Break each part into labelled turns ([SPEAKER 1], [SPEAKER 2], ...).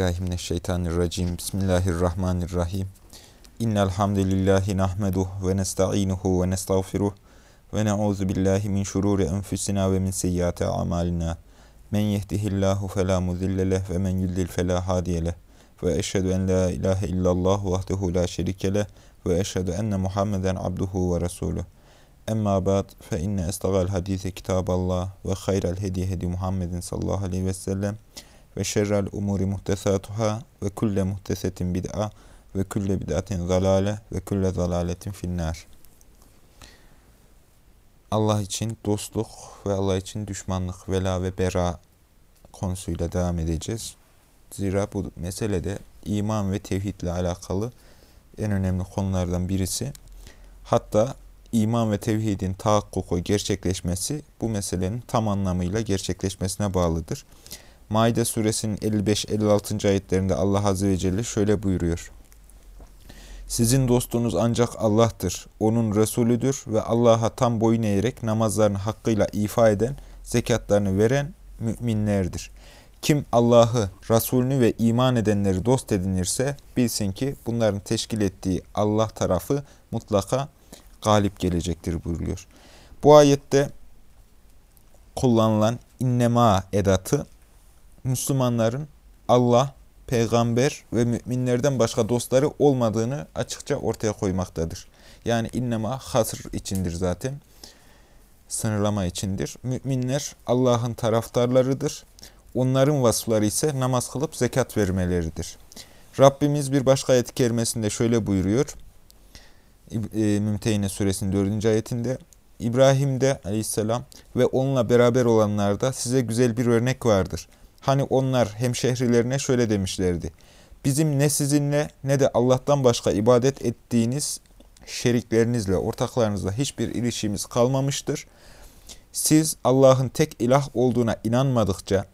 [SPEAKER 1] Euzubillahimineşşeytanirracim. Bismillahirrahmanirrahim. İnnel hamdelellahi nahmeduhu ve nestainuhu ve nestağfiruh ve na'uzu billahi min şururi enfusina ve min seyyiati amalina. Men yehdihillahu fela mudille ve men yudlil fela hadiye. Ve eşhedü en la ilahe illallah vahdehu la şerike ve eşhedü enne Muhammeden abduhu ve resuluh. Emma ba'd fe inne estagal hadise kitaballah ve hayral hediye hedi Muhammedin sallallahu aleyhi ve sellem ve şerrel umuri muhtesatuhâ ve kulle muhtesetin bid'a ve kulle bid'atin zalale ve kulle zalaletin finnâr. Allah için dostluk ve Allah için düşmanlık, vela ve bera konusuyla devam edeceğiz. Zira bu meselede iman ve tevhidle alakalı en önemli konulardan birisi. Hatta iman ve tevhidin tahakkuku gerçekleşmesi bu meselenin tam anlamıyla gerçekleşmesine bağlıdır. Maide suresinin 55-56. ayetlerinde Allah Azze ve Celle şöyle buyuruyor. Sizin dostunuz ancak Allah'tır, O'nun Resulüdür ve Allah'a tam boyun eğerek namazlarını hakkıyla ifa eden, zekatlarını veren müminlerdir. Kim Allah'ı, Resulünü ve iman edenleri dost edinirse bilsin ki bunların teşkil ettiği Allah tarafı mutlaka galip gelecektir buyuruyor. Bu ayette kullanılan innema edatı Müslümanların Allah, peygamber ve müminlerden başka dostları olmadığını açıkça ortaya koymaktadır. Yani innema hasır içindir zaten. Sınırlama içindir. Müminler Allah'ın taraftarlarıdır. Onların vasıfları ise namaz kılıp zekat vermeleridir. Rabbimiz bir başka ayet-i kerimesinde şöyle buyuruyor. E, Mümtehine suresinin 4. ayetinde İbrahim'de aleyhisselam ve onunla beraber olanlarda size güzel bir örnek vardır. Hani onlar hemşehrilerine şöyle demişlerdi. Bizim ne sizinle ne de Allah'tan başka ibadet ettiğiniz şeriklerinizle, ortaklarınızla hiçbir ilişkimiz kalmamıştır. Siz Allah'ın tek ilah olduğuna inanmadıkça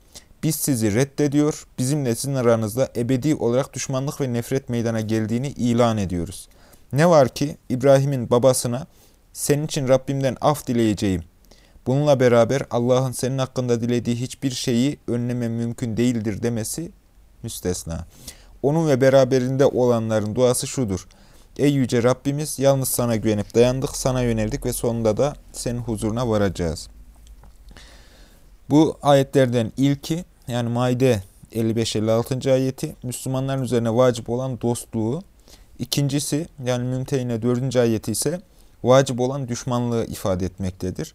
[SPEAKER 1] biz sizi reddediyor, bizimle sizin aranızda ebedi olarak düşmanlık ve nefret meydana geldiğini ilan ediyoruz. Ne var ki İbrahim'in babasına senin için Rabbimden af dileyeceğim Bununla beraber Allah'ın senin hakkında dilediği hiçbir şeyi önleme mümkün değildir demesi müstesna. Onun ve beraberinde olanların duası şudur. Ey yüce Rabbimiz yalnız sana güvenip dayandık, sana yöneldik ve sonunda da senin huzuruna varacağız. Bu ayetlerden ilki yani Maide 55-56. ayeti Müslümanların üzerine vacip olan dostluğu. İkincisi yani Mümtehine 4. ayeti ise vacip olan düşmanlığı ifade etmektedir.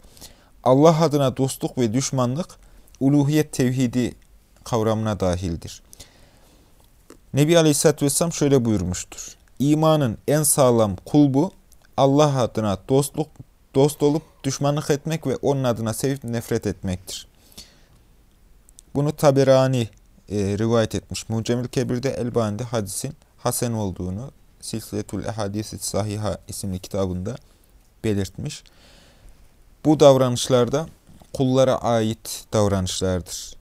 [SPEAKER 1] Allah adına dostluk ve düşmanlık uluhiyet tevhidi kavramına dahildir. Nebi Aleyhisselatü Vesselam şöyle buyurmuştur. İmanın en sağlam kulbu Allah adına dostluk, dost olup düşmanlık etmek ve onun adına sevip nefret etmektir. Bunu Taberani e, rivayet etmiş. Mucemil Kebir'de Elbani'de hadisin Hasen olduğunu Silsiletül Ehadisi Sahiha isimli kitabında belirtmiş. Bu davranışlarda kullara ait davranışlardır.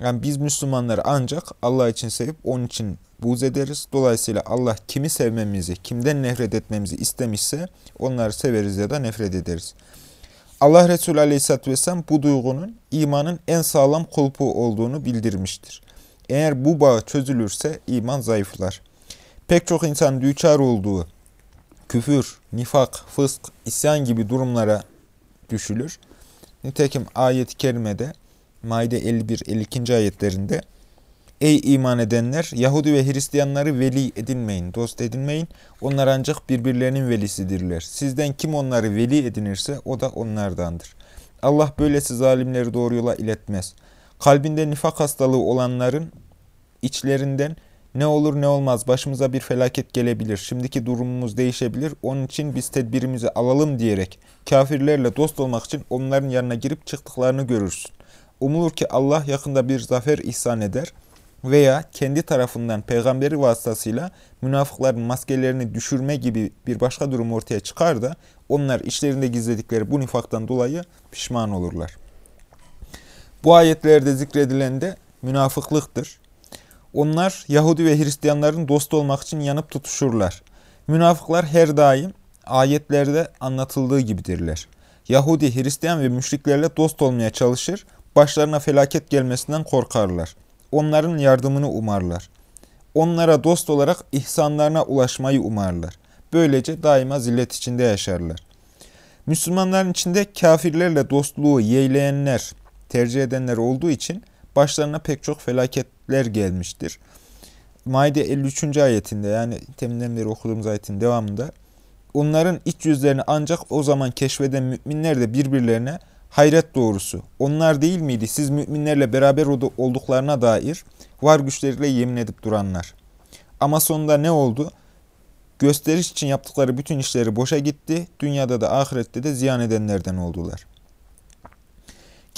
[SPEAKER 1] Yani biz Müslümanlar ancak Allah için sevip onun için buğz ederiz. Dolayısıyla Allah kimi sevmemizi, kimden nefret etmemizi istemişse onları severiz ya da nefret ederiz. Allah Resulü Aleyhisselatü Vesselam bu duygunun imanın en sağlam kulpu olduğunu bildirmiştir. Eğer bu bağ çözülürse iman zayıflar. Pek çok insan düçar olduğu küfür, nifak, fısk, isyan gibi durumlara düşülür. Nitekim ayet-i kerimede Maide 51-52. ayetlerinde Ey iman edenler! Yahudi ve Hristiyanları veli edinmeyin, dost edinmeyin. Onlar ancak birbirlerinin velisidirler. Sizden kim onları veli edinirse o da onlardandır. Allah böylesi zalimleri doğru yola iletmez. Kalbinde nifak hastalığı olanların içlerinden ne olur ne olmaz başımıza bir felaket gelebilir. Şimdiki durumumuz değişebilir. Onun için biz tedbirimizi alalım diyerek kafirlerle dost olmak için onların yanına girip çıktıklarını görürsün. Umulur ki Allah yakında bir zafer ihsan eder veya kendi tarafından peygamberi vasıtasıyla münafıkların maskelerini düşürme gibi bir başka durum ortaya çıkar da onlar içlerinde gizledikleri bu nifaktan dolayı pişman olurlar. Bu ayetlerde zikredilen de münafıklıktır. Onlar Yahudi ve Hristiyanların dostu olmak için yanıp tutuşurlar. Münafıklar her daim ayetlerde anlatıldığı gibidirler. Yahudi, Hristiyan ve müşriklerle dost olmaya çalışır, başlarına felaket gelmesinden korkarlar. onların yardımını umarlar. Onlara dost olarak ihsanlarına ulaşmayı umarlar. Böylece daima zillet içinde yaşarlar. Müslümanların içinde kafirlerle dostluğu yeğleyenler, tercih edenler olduğu için başlarına pek çok felaketler gelmiştir. Maide 53. ayetinde yani teminden okuduğumuz ayetin devamında onların iç yüzlerini ancak o zaman keşfeden müminler de birbirlerine hayret doğrusu onlar değil miydi siz müminlerle beraber olduklarına dair var güçleriyle yemin edip duranlar. Ama sonunda ne oldu? Gösteriş için yaptıkları bütün işleri boşa gitti. Dünyada da ahirette de ziyan edenlerden oldular.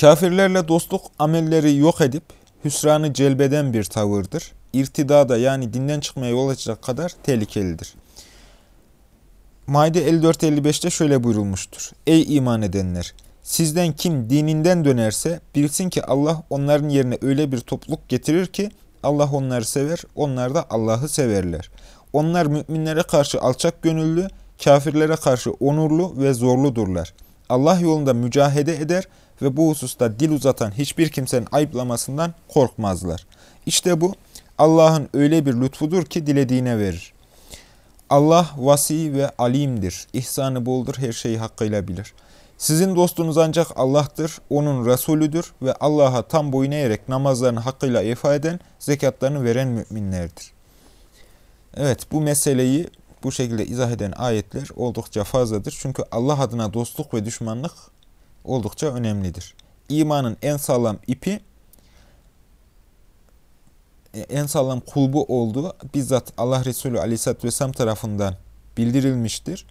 [SPEAKER 1] Kafirlerle dostluk amelleri yok edip hüsranı celbeden bir tavırdır. İrtidada yani dinden çıkmaya yol açacak kadar tehlikelidir. Maide 54-55'te şöyle buyurulmuştur. Ey iman edenler! Sizden kim dininden dönerse bilsin ki Allah onların yerine öyle bir topluluk getirir ki Allah onları sever, onlar da Allah'ı severler. Onlar müminlere karşı alçak gönüllü, kafirlere karşı onurlu ve zorludurlar. Allah yolunda mücahede eder ve bu hususta dil uzatan hiçbir kimsenin ayıplamasından korkmazlar. İşte bu Allah'ın öyle bir lütfudur ki dilediğine verir. Allah vasi ve alimdir. İhsanı boldur, her şeyi hakkıyla bilir. Sizin dostunuz ancak Allah'tır, O'nun Resulüdür ve Allah'a tam boyun eğerek namazlarını hakkıyla ifa eden, zekatlarını veren müminlerdir. Evet, bu meseleyi bu şekilde izah eden ayetler oldukça fazladır. Çünkü Allah adına dostluk ve düşmanlık oldukça önemlidir. İmanın en sağlam ipi, en sağlam kulbu olduğu bizzat Allah Resulü Aleyhisselatü Vesselam tarafından bildirilmiştir.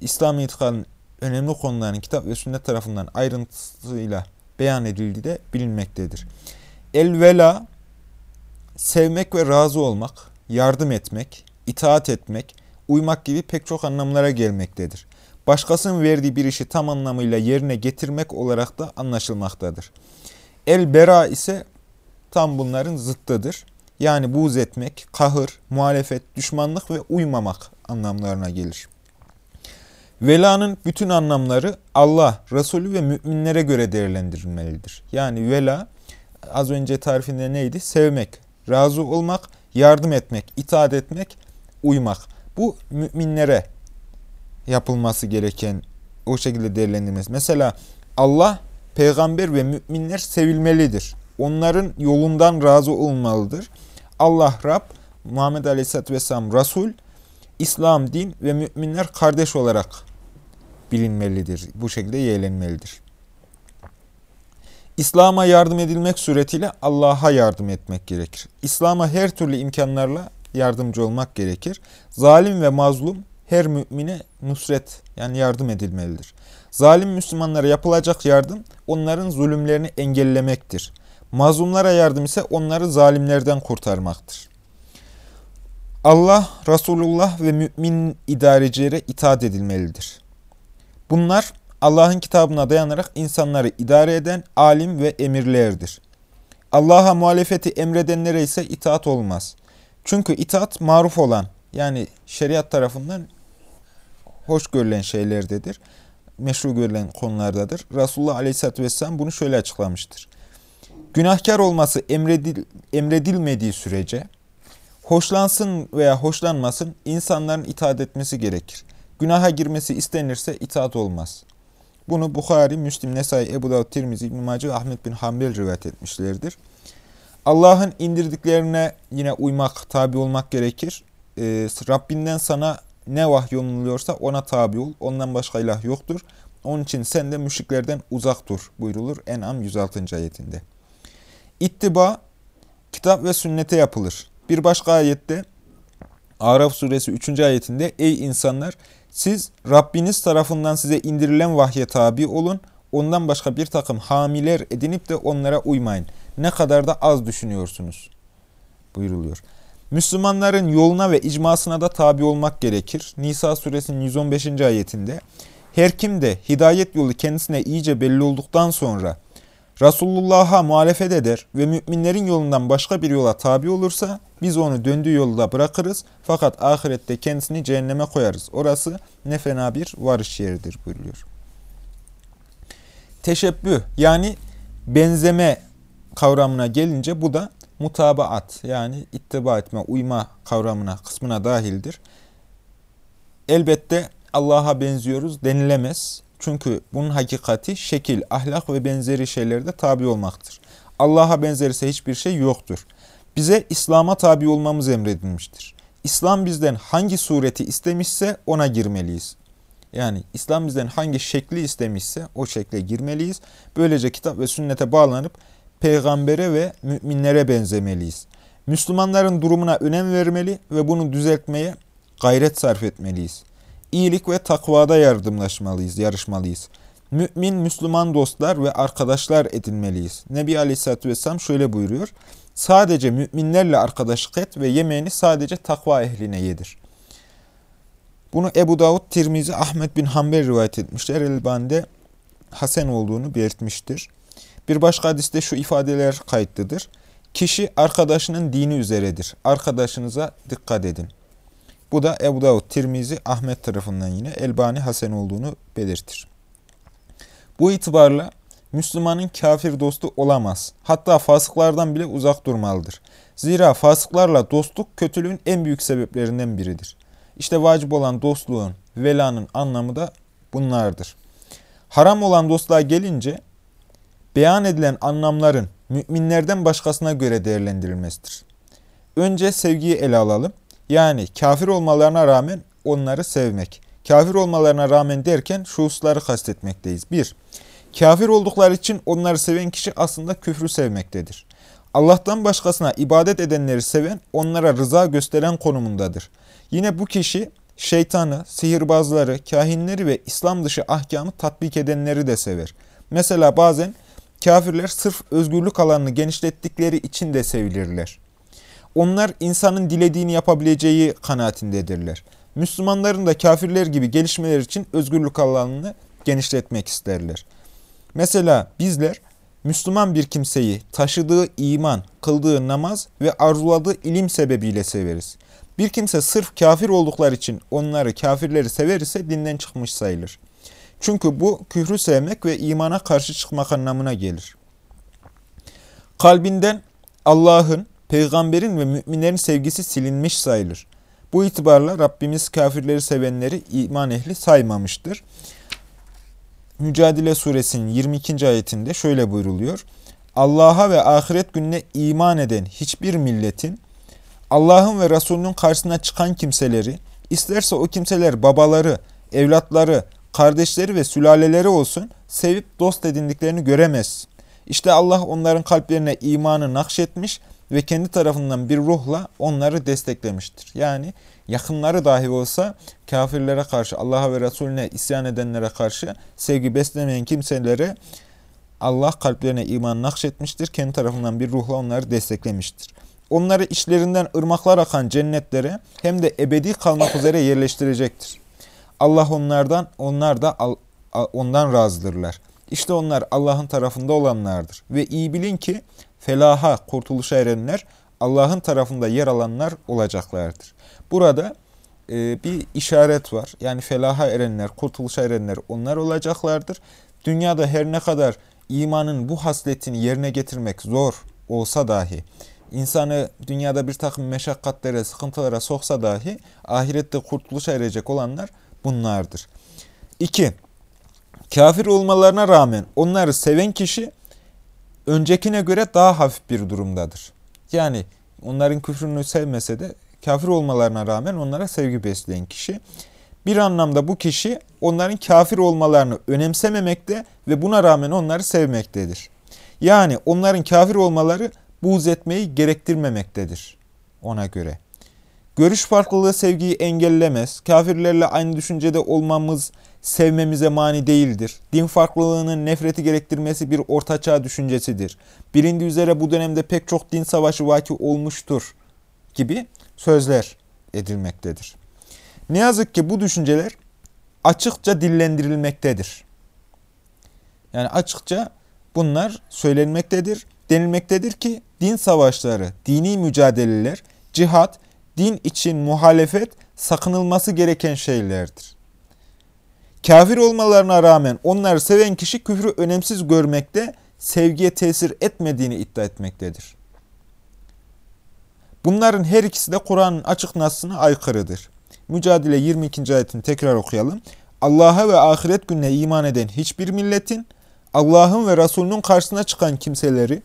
[SPEAKER 1] İslam itikadının önemli konuların kitap ve sünnet tarafından ayrıntısıyla beyan edildiği de bilinmektedir. El-vela, sevmek ve razı olmak, yardım etmek, itaat etmek, uymak gibi pek çok anlamlara gelmektedir. Başkasının verdiği bir işi tam anlamıyla yerine getirmek olarak da anlaşılmaktadır. El-bera ise tam bunların zıttıdır. Yani buğz etmek, kahır, muhalefet, düşmanlık ve uymamak anlamlarına gelir. Velanın bütün anlamları Allah, Resulü ve müminlere göre değerlendirilmelidir. Yani vela az önce tarifinde neydi? Sevmek, razı olmak, yardım etmek, itaat etmek, uymak. Bu müminlere yapılması gereken o şekilde değerlendirilmesi. Mesela Allah, peygamber ve müminler sevilmelidir. Onların yolundan razı olmalıdır. Allah Rab, Muhammed Aleyhisselatü Vesselam Resul, İslam, din ve müminler kardeş olarak bilinmelidir. Bu şekilde yeğlenmelidir. İslam'a yardım edilmek suretiyle Allah'a yardım etmek gerekir. İslam'a her türlü imkanlarla yardımcı olmak gerekir. Zalim ve mazlum her mümine nusret yani yardım edilmelidir. Zalim Müslümanlara yapılacak yardım onların zulümlerini engellemektir. Mazlumlara yardım ise onları zalimlerden kurtarmaktır. Allah, Resulullah ve mümin idarecilere itaat edilmelidir. Bunlar Allah'ın kitabına dayanarak insanları idare eden alim ve emirlerdir. Allah'a muhalefeti emredenlere ise itaat olmaz. Çünkü itaat maruf olan yani şeriat tarafından hoş görülen şeylerdedir. Meşru görülen konulardadır. Resulullah Aleyhisselatü Vesselam bunu şöyle açıklamıştır. Günahkar olması emredil, emredilmediği sürece hoşlansın veya hoşlanmasın insanların itaat etmesi gerekir günaha girmesi istenirse itaat olmaz. Bunu Bukhari, Müslim, Nesai, Ebu Davud, Tirmizi, İbn-i Maci ve Ahmet bin Hanbel rivayet etmişlerdir. Allah'ın indirdiklerine yine uymak, tabi olmak gerekir. Ee, Rabbinden sana ne vahyolunuluyorsa ona tabi ol. Ondan başka ilah yoktur. Onun için sen de müşriklerden uzak dur buyrulur En'am 106. ayetinde. İttiba, kitap ve sünnete yapılır. Bir başka ayette Araf suresi 3. ayetinde Ey insanlar siz Rabbiniz tarafından size indirilen vahye tabi olun. Ondan başka bir takım hamiler edinip de onlara uymayın. Ne kadar da az düşünüyorsunuz. Buyuruluyor. Müslümanların yoluna ve icmasına da tabi olmak gerekir. Nisa suresinin 115. ayetinde her kim de hidayet yolu kendisine iyice belli olduktan sonra Resulullah'a muhalefet eder ve müminlerin yolundan başka bir yola tabi olursa biz onu döndüğü yolda bırakırız fakat ahirette kendisini cehenneme koyarız. Orası ne fena bir varış yeridir buyuruyor. Teşebbüh yani benzeme kavramına gelince bu da mutabaat yani ittiba etme, uyma kavramına, kısmına dahildir. Elbette Allah'a benziyoruz denilemez. Çünkü bunun hakikati şekil, ahlak ve benzeri şeylerde tabi olmaktır. Allah'a benzerse hiçbir şey yoktur. Bize İslam'a tabi olmamız emredilmiştir. İslam bizden hangi sureti istemişse ona girmeliyiz. Yani İslam bizden hangi şekli istemişse o şekle girmeliyiz. Böylece kitap ve sünnete bağlanıp peygambere ve müminlere benzemeliyiz. Müslümanların durumuna önem vermeli ve bunu düzeltmeye gayret sarf etmeliyiz. İyilik ve takvada yardımlaşmalıyız, yarışmalıyız. Mümin, Müslüman dostlar ve arkadaşlar edinmeliyiz. Nebi Aleyhisselatü Vesselam şöyle buyuruyor. Sadece müminlerle arkadaşlık et ve yemeğini sadece takva ehline yedir. Bunu Ebu Davud, Tirmizi, Ahmet bin Hanbel rivayet etmişler. Elbani'de Hasan olduğunu belirtmiştir. Bir başka hadiste şu ifadeler kayıtlıdır. Kişi arkadaşının dini üzeredir. Arkadaşınıza dikkat edin. Bu da Ebu Davud, Tirmizi, Ahmet tarafından yine Elbani Hasan olduğunu belirtir. Bu itibarla Müslümanın kafir dostu olamaz. Hatta fasıklardan bile uzak durmalıdır. Zira fasıklarla dostluk kötülüğün en büyük sebeplerinden biridir. İşte vacip olan dostluğun, velanın anlamı da bunlardır. Haram olan dostluğa gelince beyan edilen anlamların müminlerden başkasına göre değerlendirilmesidir. Önce sevgiyi ele alalım. Yani kafir olmalarına rağmen onları sevmek. Kafir olmalarına rağmen derken şu hususları kastetmekteyiz. 1. Kafir oldukları için onları seven kişi aslında küfrü sevmektedir. Allah'tan başkasına ibadet edenleri seven, onlara rıza gösteren konumundadır. Yine bu kişi şeytanı, sihirbazları, kahinleri ve İslam dışı ahkamı tatbik edenleri de sever. Mesela bazen kafirler sırf özgürlük alanını genişlettikleri için de sevilirler. Onlar insanın dilediğini yapabileceği kanaatindedirler. Müslümanların da kafirler gibi gelişmeler için özgürlük alanını genişletmek isterler. Mesela bizler Müslüman bir kimseyi taşıdığı iman, kıldığı namaz ve arzuladığı ilim sebebiyle severiz. Bir kimse sırf kafir oldukları için onları, kafirleri sever ise dinden çıkmış sayılır. Çünkü bu küfrü sevmek ve imana karşı çıkmak anlamına gelir. Kalbinden Allah'ın, peygamberin ve müminlerin sevgisi silinmiş sayılır. Bu itibarla Rabbimiz kafirleri sevenleri iman ehli saymamıştır. Mücadele suresinin 22. ayetinde şöyle buyruluyor. Allah'a ve ahiret gününe iman eden hiçbir milletin Allah'ın ve Resulünün karşısına çıkan kimseleri, isterse o kimseler babaları, evlatları, kardeşleri ve sülaleleri olsun, sevip dost edindiklerini göremez. İşte Allah onların kalplerine imanı nakşetmiş ve kendi tarafından bir ruhla onları desteklemiştir. Yani yakınları dahi olsa kafirlere karşı, Allah'a ve Resulüne isyan edenlere karşı sevgi beslemeyen kimselere Allah kalplerine iman nakşetmiştir. Kendi tarafından bir ruhla onları desteklemiştir. Onları işlerinden ırmaklar akan cennetlere hem de ebedi kalmak üzere yerleştirecektir. Allah onlardan, onlar da ondan razıdırlar. İşte onlar Allah'ın tarafında olanlardır. Ve iyi bilin ki felaha, kurtuluşa erenler Allah'ın tarafında yer alanlar olacaklardır. Burada e, bir işaret var. Yani felaha erenler, kurtuluşa erenler onlar olacaklardır. Dünyada her ne kadar imanın bu hasletini yerine getirmek zor olsa dahi, insanı dünyada bir takım meşakkatlere, sıkıntılara soksa dahi ahirette kurtuluşa erecek olanlar bunlardır. 2. Kafir olmalarına rağmen onları seven kişi öncekine göre daha hafif bir durumdadır. Yani onların küfrünü sevmese de kafir olmalarına rağmen onlara sevgi besleyen kişi. Bir anlamda bu kişi onların kafir olmalarını önemsememekte ve buna rağmen onları sevmektedir. Yani onların kafir olmaları buğz etmeyi gerektirmemektedir ona göre. Görüş farklılığı sevgiyi engellemez. Kafirlerle aynı düşüncede olmamız sevmemize mani değildir. Din farklılığının nefreti gerektirmesi bir ortaçağ düşüncesidir. Bilindiği üzere bu dönemde pek çok din savaşı vaki olmuştur gibi sözler edilmektedir. Ne yazık ki bu düşünceler açıkça dillendirilmektedir. Yani açıkça bunlar söylenmektedir. Denilmektedir ki din savaşları, dini mücadeleler, cihat, din için muhalefet sakınılması gereken şeylerdir. Kafir olmalarına rağmen onları seven kişi küfrü önemsiz görmekte, sevgiye tesir etmediğini iddia etmektedir. Bunların her ikisi de Kur'an'ın açık nasına aykırıdır. Mücadele 22. ayetini tekrar okuyalım. Allah'a ve ahiret gününe iman eden hiçbir milletin, Allah'ın ve Resulünün karşısına çıkan kimseleri,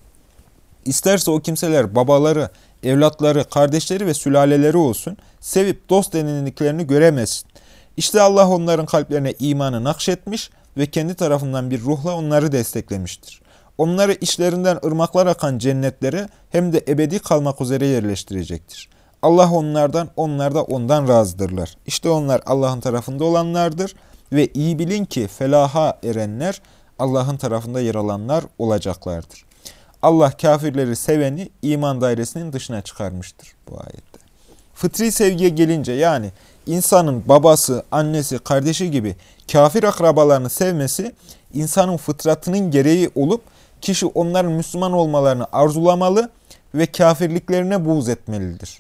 [SPEAKER 1] isterse o kimseler babaları, evlatları, kardeşleri ve sülaleleri olsun, sevip dost denildiklerini göremezsin. İşte Allah onların kalplerine imanı nakşetmiş ve kendi tarafından bir ruhla onları desteklemiştir. Onları işlerinden ırmaklar akan cennetlere hem de ebedi kalmak üzere yerleştirecektir. Allah onlardan, onlar da ondan razıdırlar. İşte onlar Allah'ın tarafında olanlardır ve iyi bilin ki felaha erenler Allah'ın tarafında yer alanlar olacaklardır. Allah kafirleri seveni iman dairesinin dışına çıkarmıştır bu ayette. Fıtri sevgiye gelince yani insanın babası, annesi, kardeşi gibi kafir akrabalarını sevmesi insanın fıtratının gereği olup kişi onların Müslüman olmalarını arzulamalı ve kafirliklerine buğz etmelidir.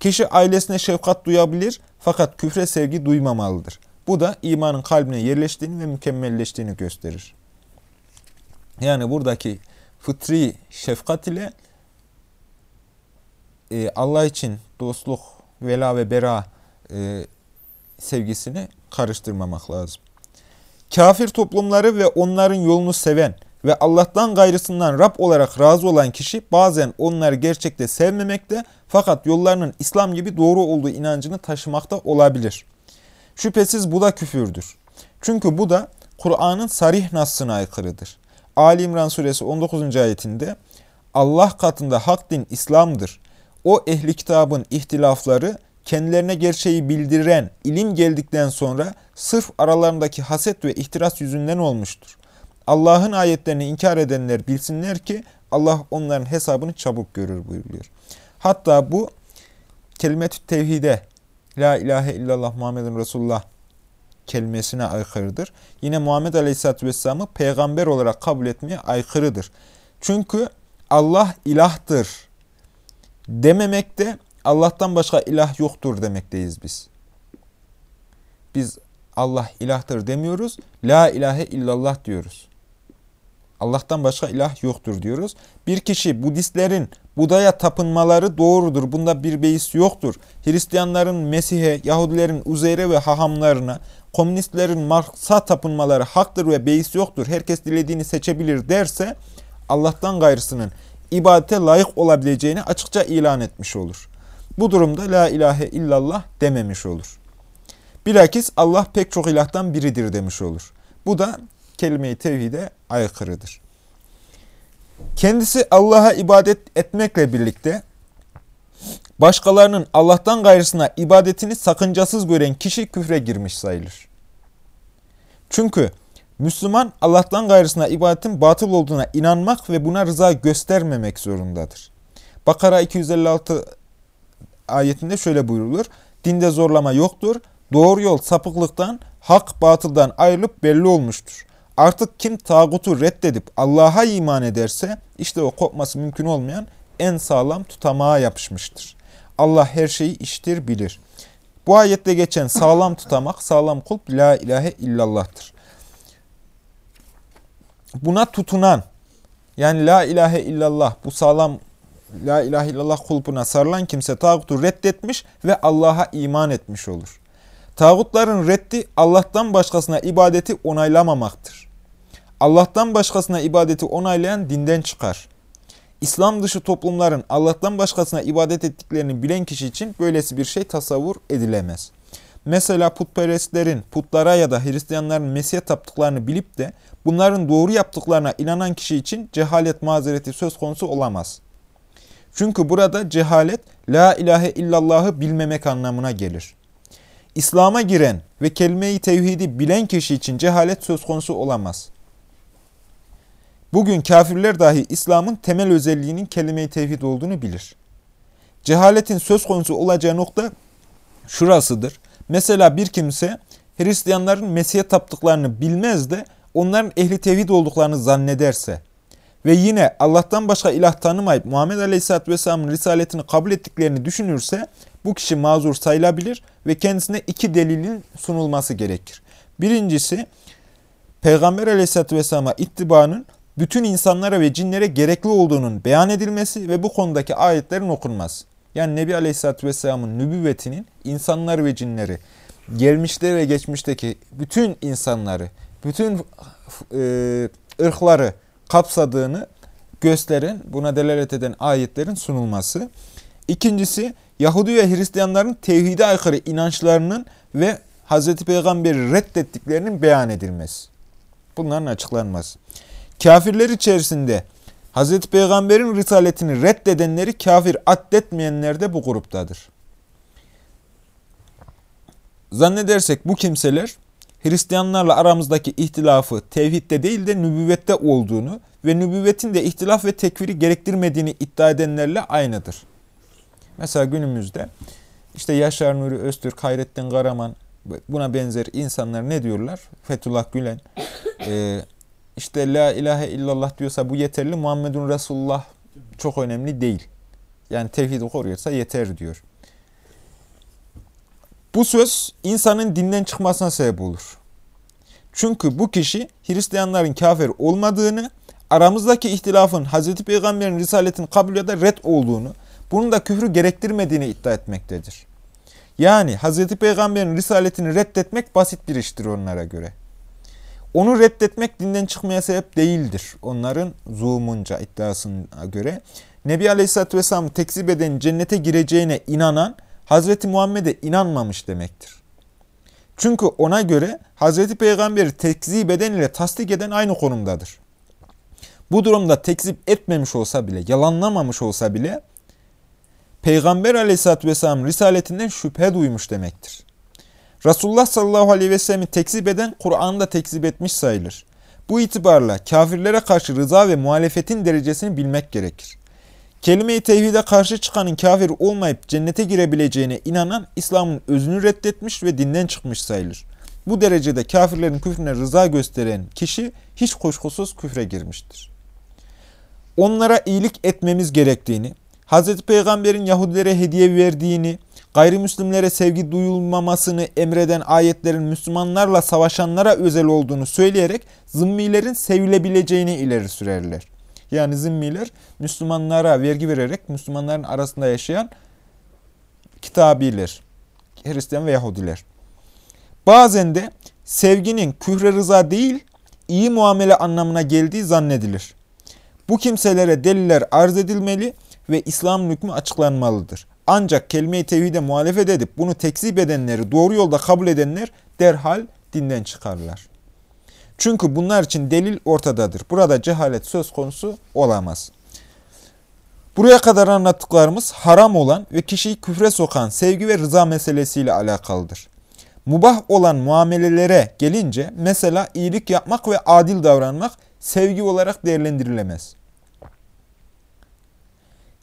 [SPEAKER 1] Kişi ailesine şefkat duyabilir fakat küfre sevgi duymamalıdır. Bu da imanın kalbine yerleştiğini ve mükemmelleştiğini gösterir. Yani buradaki fıtri şefkat ile e, Allah için dostluk, vela ve bera e, sevgisini karıştırmamak lazım. Kafir toplumları ve onların yolunu seven ve Allah'tan gayrısından Rab olarak razı olan kişi bazen onları gerçekte sevmemekte fakat yollarının İslam gibi doğru olduğu inancını taşımakta olabilir. Şüphesiz bu da küfürdür. Çünkü bu da Kur'an'ın sarih nassına aykırıdır. Ali İmran suresi 19. ayetinde Allah katında hak din İslam'dır. O ehli kitabın ihtilafları kendilerine gerçeği bildiren ilim geldikten sonra sırf aralarındaki haset ve ihtiras yüzünden olmuştur. Allah'ın ayetlerini inkar edenler bilsinler ki Allah onların hesabını çabuk görür buyuruyor. Hatta bu kelimet-i tevhide La ilahe illallah Muhammedun Resulullah kelimesine aykırıdır. Yine Muhammed Aleyhisselatü Vesselam'ı peygamber olarak kabul etmeye aykırıdır. Çünkü Allah ilahtır dememekte Allah'tan başka ilah yoktur demekteyiz biz. Biz Allah ilahtır demiyoruz. La ilahe illallah diyoruz. Allah'tan başka ilah yoktur diyoruz. Bir kişi Budistlerin Buda'ya tapınmaları doğrudur. Bunda bir beis yoktur. Hristiyanların Mesih'e, Yahudilerin Uzeyre ve hahamlarına, komünistlerin Marks'a tapınmaları haktır ve beis yoktur. Herkes dilediğini seçebilir derse Allah'tan gayrısının ibadete layık olabileceğini açıkça ilan etmiş olur. Bu durumda la ilahe illallah dememiş olur. Bilakis Allah pek çok ilahtan biridir demiş olur. Bu da kelime-i tevhide aykırıdır. Kendisi Allah'a ibadet etmekle birlikte başkalarının Allah'tan gayrısına ibadetini sakıncasız gören kişi küfre girmiş sayılır. Çünkü Müslüman Allah'tan gayrısına ibadetin batıl olduğuna inanmak ve buna rıza göstermemek zorundadır. Bakara 256 ayetinde şöyle buyurulur. Dinde zorlama yoktur. Doğru yol sapıklıktan, hak batıldan ayrılıp belli olmuştur. Artık kim tağutu reddedip Allah'a iman ederse işte o kopması mümkün olmayan en sağlam tutamağa yapışmıştır. Allah her şeyi iştir, bilir. Bu ayette geçen sağlam tutamak, sağlam kulp la ilahe illallah'tır. Buna tutunan, yani la ilahe illallah, bu sağlam la ilahe illallah kulpuna sarılan kimse tağutu reddetmiş ve Allah'a iman etmiş olur. Tağutların reddi Allah'tan başkasına ibadeti onaylamamaktır. Allah'tan başkasına ibadeti onaylayan dinden çıkar. İslam dışı toplumların Allah'tan başkasına ibadet ettiklerini bilen kişi için böylesi bir şey tasavvur edilemez. Mesela putperestlerin putlara ya da Hristiyanların Mesih'e taptıklarını bilip de bunların doğru yaptıklarına inanan kişi için cehalet mazereti söz konusu olamaz. Çünkü burada cehalet la ilahe illallah'ı bilmemek anlamına gelir. İslam'a giren ve kelime-i tevhidi bilen kişi için cehalet söz konusu olamaz. Bugün kafirler dahi İslam'ın temel özelliğinin kelime-i tevhid olduğunu bilir. Cehaletin söz konusu olacağı nokta şurasıdır. Mesela bir kimse Hristiyanların Mesih'e taptıklarını bilmez de onların ehli tevhid olduklarını zannederse ve yine Allah'tan başka ilah tanımayıp Muhammed Aleyhisselatü Vesselam'ın risaletini kabul ettiklerini düşünürse bu kişi mazur sayılabilir ve kendisine iki delilin sunulması gerekir. Birincisi Peygamber Aleyhisselatü Vesselam'a ittibanın bütün insanlara ve cinlere gerekli olduğunun beyan edilmesi ve bu konudaki ayetlerin okunması. Yani Nebi Aleyhisselatü Vesselam'ın nübüvvetinin insanlar ve cinleri, gelmişte ve geçmişteki bütün insanları, bütün e, ırkları kapsadığını gösteren, buna delalet eden ayetlerin sunulması. İkincisi, Yahudi ve Hristiyanların tevhide aykırı inançlarının ve Hz. Peygamber'i reddettiklerinin beyan edilmesi. Bunların açıklanması. Kafirler içerisinde Hz. Peygamber'in risaletini reddedenleri kafir addetmeyenler de bu gruptadır. Zannedersek bu kimseler Hristiyanlarla aramızdaki ihtilafı tevhidde değil de nübüvvette olduğunu ve nübüvvetin de ihtilaf ve tekfiri gerektirmediğini iddia edenlerle aynıdır. Mesela günümüzde işte Yaşar Nuri Öztürk, Hayrettin Karaman buna benzer insanlar ne diyorlar? Fethullah Gülen e, işte la ilahe illallah diyorsa bu yeterli. Muhammedun Resulullah çok önemli değil. Yani tevhidi koruyorsa yeter diyor. Bu söz insanın dinden çıkmasına sebep olur. Çünkü bu kişi Hristiyanların kafir olmadığını, aramızdaki ihtilafın Hz. Peygamber'in risaletin kabul ya da red olduğunu, bunun da küfrü gerektirmediğini iddia etmektedir. Yani Hz. Peygamber'in risaletini reddetmek basit bir iştir onlara göre. Onu reddetmek dinden çıkmaya sebep değildir. Onların zuumunca iddiasına göre. Nebi Aleyhisselatü Vesselam tekzip eden cennete gireceğine inanan Hazreti Muhammed'e inanmamış demektir. Çünkü ona göre Hazreti Peygamber'i tekzip eden ile tasdik eden aynı konumdadır. Bu durumda tekzip etmemiş olsa bile, yalanlamamış olsa bile Peygamber aleyhissalatü vesselam risaletinden şüphe duymuş demektir. Resulullah sallallahu aleyhi ve sellem'i tekzip eden Kur'an'ı da tekzip etmiş sayılır. Bu itibarla kafirlere karşı rıza ve muhalefetin derecesini bilmek gerekir. Kelime-i tevhide karşı çıkanın kafir olmayıp cennete girebileceğine inanan İslam'ın özünü reddetmiş ve dinden çıkmış sayılır. Bu derecede kafirlerin küfrüne rıza gösteren kişi hiç kuşkusuz küfre girmiştir. Onlara iyilik etmemiz gerektiğini, Hz. Peygamber'in Yahudilere hediye verdiğini, gayrimüslimlere sevgi duyulmamasını emreden ayetlerin Müslümanlarla savaşanlara özel olduğunu söyleyerek zımmilerin sevilebileceğini ileri sürerler. Yani zimmiler Müslümanlara vergi vererek Müslümanların arasında yaşayan kitabiler, Hristiyan ve Yahudiler. Bazen de sevginin küfre rıza değil, iyi muamele anlamına geldiği zannedilir. Bu kimselere deliller arz edilmeli ve İslam hükmü açıklanmalıdır. Ancak kelime-i tevhide muhalefet edip bunu tekzip edenleri doğru yolda kabul edenler derhal dinden çıkarlar. Çünkü bunlar için delil ortadadır. Burada cehalet söz konusu olamaz. Buraya kadar anlattıklarımız haram olan ve kişiyi küfre sokan sevgi ve rıza meselesiyle alakalıdır. Mubah olan muamelelere gelince mesela iyilik yapmak ve adil davranmak sevgi olarak değerlendirilemez.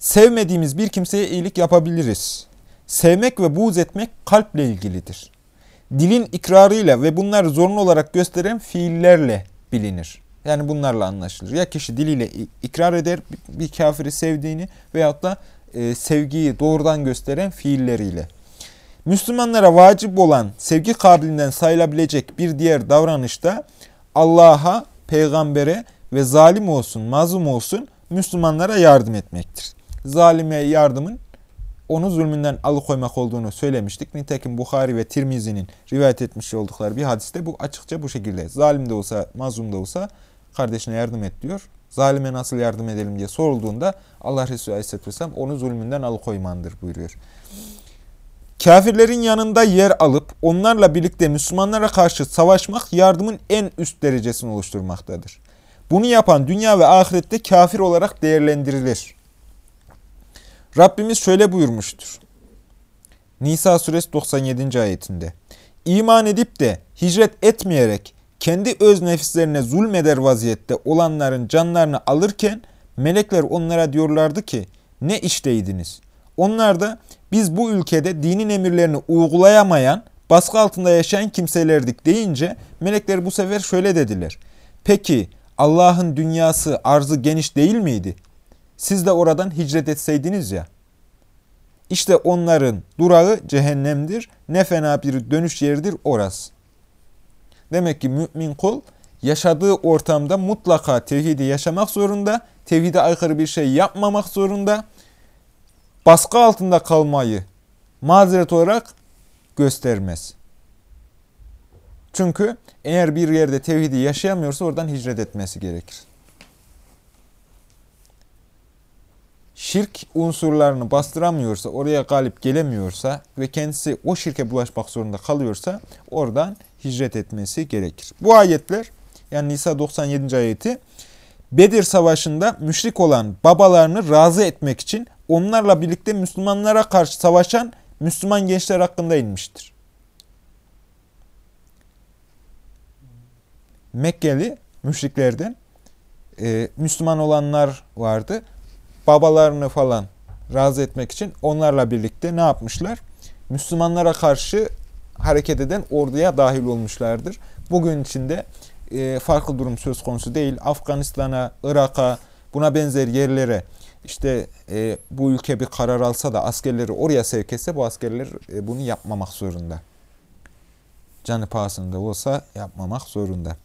[SPEAKER 1] Sevmediğimiz bir kimseye iyilik yapabiliriz. Sevmek ve buğz etmek kalple ilgilidir. Dilin ikrarıyla ve bunları zorunlu olarak gösteren fiillerle bilinir. Yani bunlarla anlaşılır. Ya kişi diliyle ikrar eder bir kafiri sevdiğini veyahut da e, sevgiyi doğrudan gösteren fiilleriyle. Müslümanlara vacip olan sevgi kabilinden sayılabilecek bir diğer davranışta Allah'a, peygambere ve zalim olsun, mazlum olsun Müslümanlara yardım etmektir zalime yardımın onu zulmünden alıkoymak olduğunu söylemiştik. Nitekim Bukhari ve Tirmizi'nin rivayet etmiş oldukları bir hadiste bu açıkça bu şekilde. Zalim de olsa, mazlum da olsa kardeşine yardım et diyor. Zalime nasıl yardım edelim diye sorulduğunda Allah Resulü Aleyhisselatü Vesselam onu zulmünden alıkoymandır buyuruyor. Kafirlerin yanında yer alıp onlarla birlikte Müslümanlara karşı savaşmak yardımın en üst derecesini oluşturmaktadır. Bunu yapan dünya ve ahirette kafir olarak değerlendirilir. Rabbimiz şöyle buyurmuştur. Nisa suresi 97. ayetinde. İman edip de hicret etmeyerek kendi öz nefislerine zulmeder vaziyette olanların canlarını alırken melekler onlara diyorlardı ki ne işteydiniz? Onlar da biz bu ülkede dinin emirlerini uygulayamayan, baskı altında yaşayan kimselerdik deyince melekler bu sefer şöyle dediler. Peki Allah'ın dünyası arzı geniş değil miydi? Siz de oradan hicret etseydiniz ya. İşte onların durağı cehennemdir. Ne fena bir dönüş yeridir orası. Demek ki mümin kul yaşadığı ortamda mutlaka tevhidi yaşamak zorunda, tevhide aykırı bir şey yapmamak zorunda. baskı altında kalmayı mazeret olarak göstermez. Çünkü eğer bir yerde tevhidi yaşayamıyorsa oradan hicret etmesi gerekir. Şirk unsurlarını bastıramıyorsa, oraya galip gelemiyorsa ve kendisi o şirke bulaşmak zorunda kalıyorsa oradan hicret etmesi gerekir. Bu ayetler yani Nisa 97. ayeti Bedir Savaşı'nda müşrik olan babalarını razı etmek için onlarla birlikte Müslümanlara karşı savaşan Müslüman gençler hakkında inmiştir. Mekkeli müşriklerden e, Müslüman olanlar vardı. Babalarını falan razı etmek için onlarla birlikte ne yapmışlar? Müslümanlara karşı hareket eden orduya dahil olmuşlardır. Bugün içinde e, farklı durum söz konusu değil. Afganistan'a, Irak'a, buna benzer yerlere işte e, bu ülke bir karar alsa da askerleri oraya sevk etse bu askerler e, bunu yapmamak zorunda. Canı pahasında olsa yapmamak zorunda.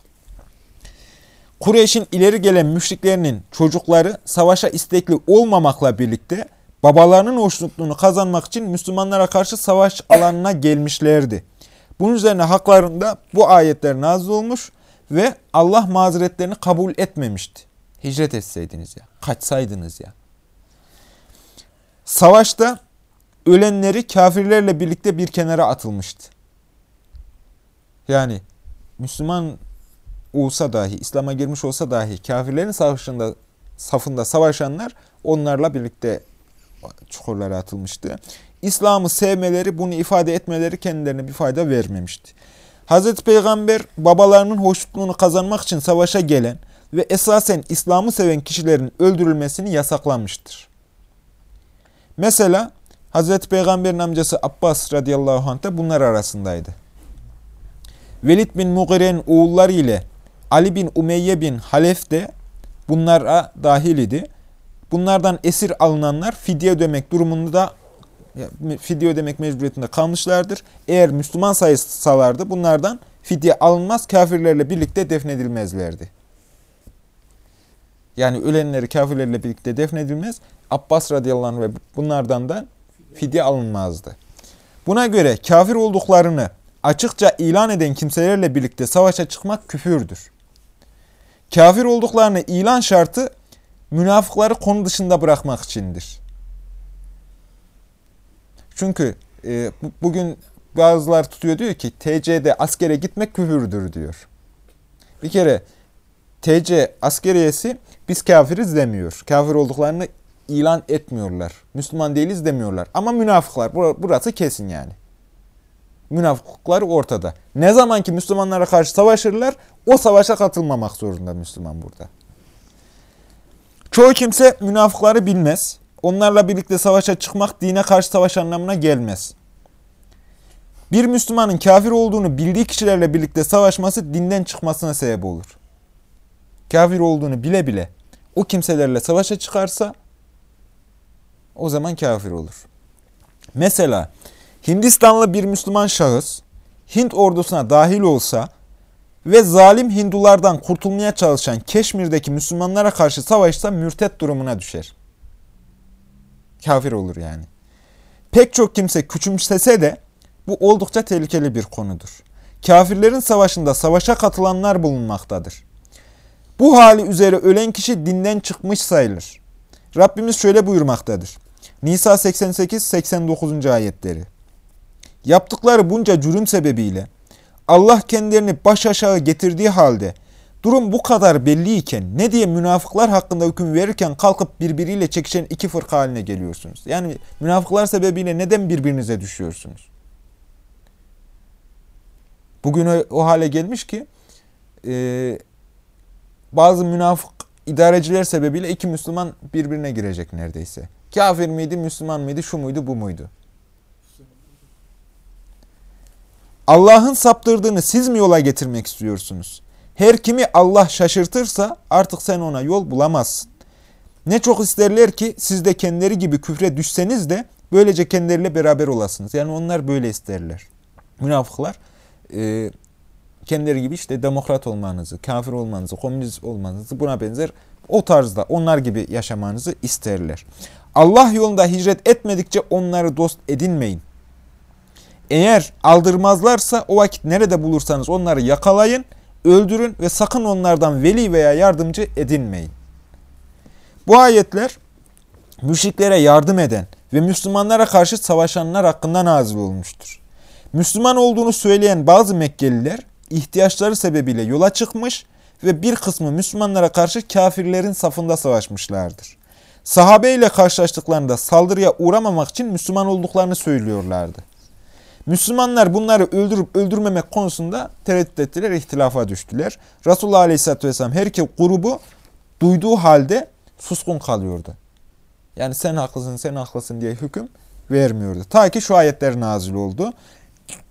[SPEAKER 1] Kureyş'in ileri gelen müşriklerinin çocukları savaşa istekli olmamakla birlikte babalarının hoşnutluğunu kazanmak için Müslümanlara karşı savaş alanına gelmişlerdi. Bunun üzerine haklarında bu ayetler nazil olmuş ve Allah mazeretlerini kabul etmemişti. Hicret etseydiniz ya, kaçsaydınız ya. Savaşta ölenleri kafirlerle birlikte bir kenara atılmıştı. Yani Müslüman olsa dahi, İslam'a girmiş olsa dahi kafirlerin savaşında, safında savaşanlar onlarla birlikte çukurlara atılmıştı. İslam'ı sevmeleri, bunu ifade etmeleri kendilerine bir fayda vermemişti. Hazreti Peygamber babalarının hoşnutluğunu kazanmak için savaşa gelen ve esasen İslam'ı seven kişilerin öldürülmesini yasaklamıştır. Mesela Hazreti Peygamber'in amcası Abbas radıyallahu anh da bunlar arasındaydı. Velid bin Mughire'nin oğulları ile Ali bin Umeyye bin Halef de bunlara dahil idi. Bunlardan esir alınanlar fidye ödemek durumunda fidye ödemek mecburiyetinde kalmışlardır. Eğer Müslüman sayısalardı bunlardan fidye alınmaz, kafirlerle birlikte defnedilmezlerdi. Yani ölenleri kafirlerle birlikte defnedilmez. Abbas radıyallahu anh ve bunlardan da fidye alınmazdı. Buna göre kafir olduklarını açıkça ilan eden kimselerle birlikte savaşa çıkmak küfürdür. Kafir olduklarını ilan şartı münafıkları konu dışında bırakmak içindir. Çünkü e, bugün bazılar tutuyor diyor ki TC'de askere gitmek küfürdür diyor. Bir kere TC askeriyesi biz kafiriz demiyor. Kafir olduklarını ilan etmiyorlar. Müslüman değiliz demiyorlar. Ama münafıklar burası kesin yani. Münafıklar ortada. Ne zaman ki Müslümanlara karşı savaşırlar o savaşa katılmamak zorunda Müslüman burada. Çoğu kimse münafıkları bilmez. Onlarla birlikte savaşa çıkmak dine karşı savaş anlamına gelmez. Bir Müslümanın kafir olduğunu bildiği kişilerle birlikte savaşması dinden çıkmasına sebep olur. Kafir olduğunu bile bile o kimselerle savaşa çıkarsa o zaman kafir olur. Mesela Hindistanlı bir Müslüman şahıs Hint ordusuna dahil olsa ve zalim Hindulardan kurtulmaya çalışan Keşmir'deki Müslümanlara karşı savaşsa mürtet durumuna düşer. Kafir olur yani. Pek çok kimse küçümsese de bu oldukça tehlikeli bir konudur. Kafirlerin savaşında savaşa katılanlar bulunmaktadır. Bu hali üzere ölen kişi dinden çıkmış sayılır. Rabbimiz şöyle buyurmaktadır. Nisa 88-89. ayetleri. Yaptıkları bunca cürüm sebebiyle Allah kendilerini baş aşağı getirdiği halde durum bu kadar belliyken ne diye münafıklar hakkında hüküm verirken kalkıp birbiriyle çekişen iki fırka haline geliyorsunuz? Yani münafıklar sebebiyle neden birbirinize düşüyorsunuz? Bugün o, hale gelmiş ki e, bazı münafık idareciler sebebiyle iki Müslüman birbirine girecek neredeyse. Kafir miydi, Müslüman mıydı, şu muydu, bu muydu? Allah'ın saptırdığını siz mi yola getirmek istiyorsunuz? Her kimi Allah şaşırtırsa artık sen ona yol bulamazsın. Ne çok isterler ki siz de kendileri gibi küfre düşseniz de böylece kendileriyle beraber olasınız. Yani onlar böyle isterler. Münafıklar e, kendileri gibi işte demokrat olmanızı, kafir olmanızı, komünist olmanızı buna benzer o tarzda onlar gibi yaşamanızı isterler. Allah yolunda hicret etmedikçe onları dost edinmeyin. Eğer aldırmazlarsa o vakit nerede bulursanız onları yakalayın, öldürün ve sakın onlardan veli veya yardımcı edinmeyin. Bu ayetler müşriklere yardım eden ve Müslümanlara karşı savaşanlar hakkında nazil olmuştur. Müslüman olduğunu söyleyen bazı Mekkeliler ihtiyaçları sebebiyle yola çıkmış ve bir kısmı Müslümanlara karşı kafirlerin safında savaşmışlardır. Sahabe ile karşılaştıklarında saldırıya uğramamak için Müslüman olduklarını söylüyorlardı. Müslümanlar bunları öldürüp öldürmemek konusunda tereddüt ettiler, ihtilafa düştüler. Resulullah Aleyhisselatü Vesselam her iki grubu duyduğu halde suskun kalıyordu. Yani sen haklısın, sen haklısın diye hüküm vermiyordu. Ta ki şu ayetler nazil oldu.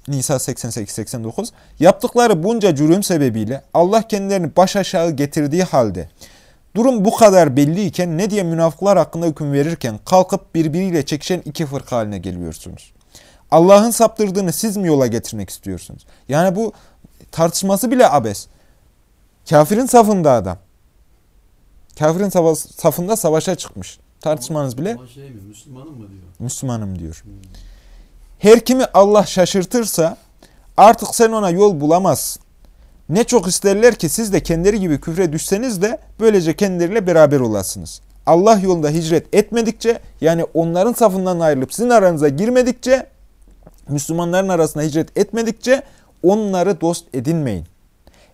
[SPEAKER 1] Nisa 88-89 Yaptıkları bunca cürüm sebebiyle Allah kendilerini baş aşağı getirdiği halde durum bu kadar belliyken ne diye münafıklar hakkında hüküm verirken kalkıp birbiriyle çekişen iki fırka haline geliyorsunuz. Allah'ın saptırdığını siz mi yola getirmek istiyorsunuz? Yani bu tartışması bile abes. Kafirin safında adam. Kafirin safında savaşa çıkmış. Tartışmanız bile.
[SPEAKER 2] Ama şey mi, Müslümanım mı diyor?
[SPEAKER 1] Müslümanım diyor. Hmm. Her kimi Allah şaşırtırsa artık sen ona yol bulamazsın. Ne çok isterler ki siz de kendileri gibi küfre düşseniz de böylece kendileriyle beraber olasınız. Allah yolunda hicret etmedikçe yani onların safından ayrılıp sizin aranıza girmedikçe Müslümanların arasına hicret etmedikçe onları dost edinmeyin.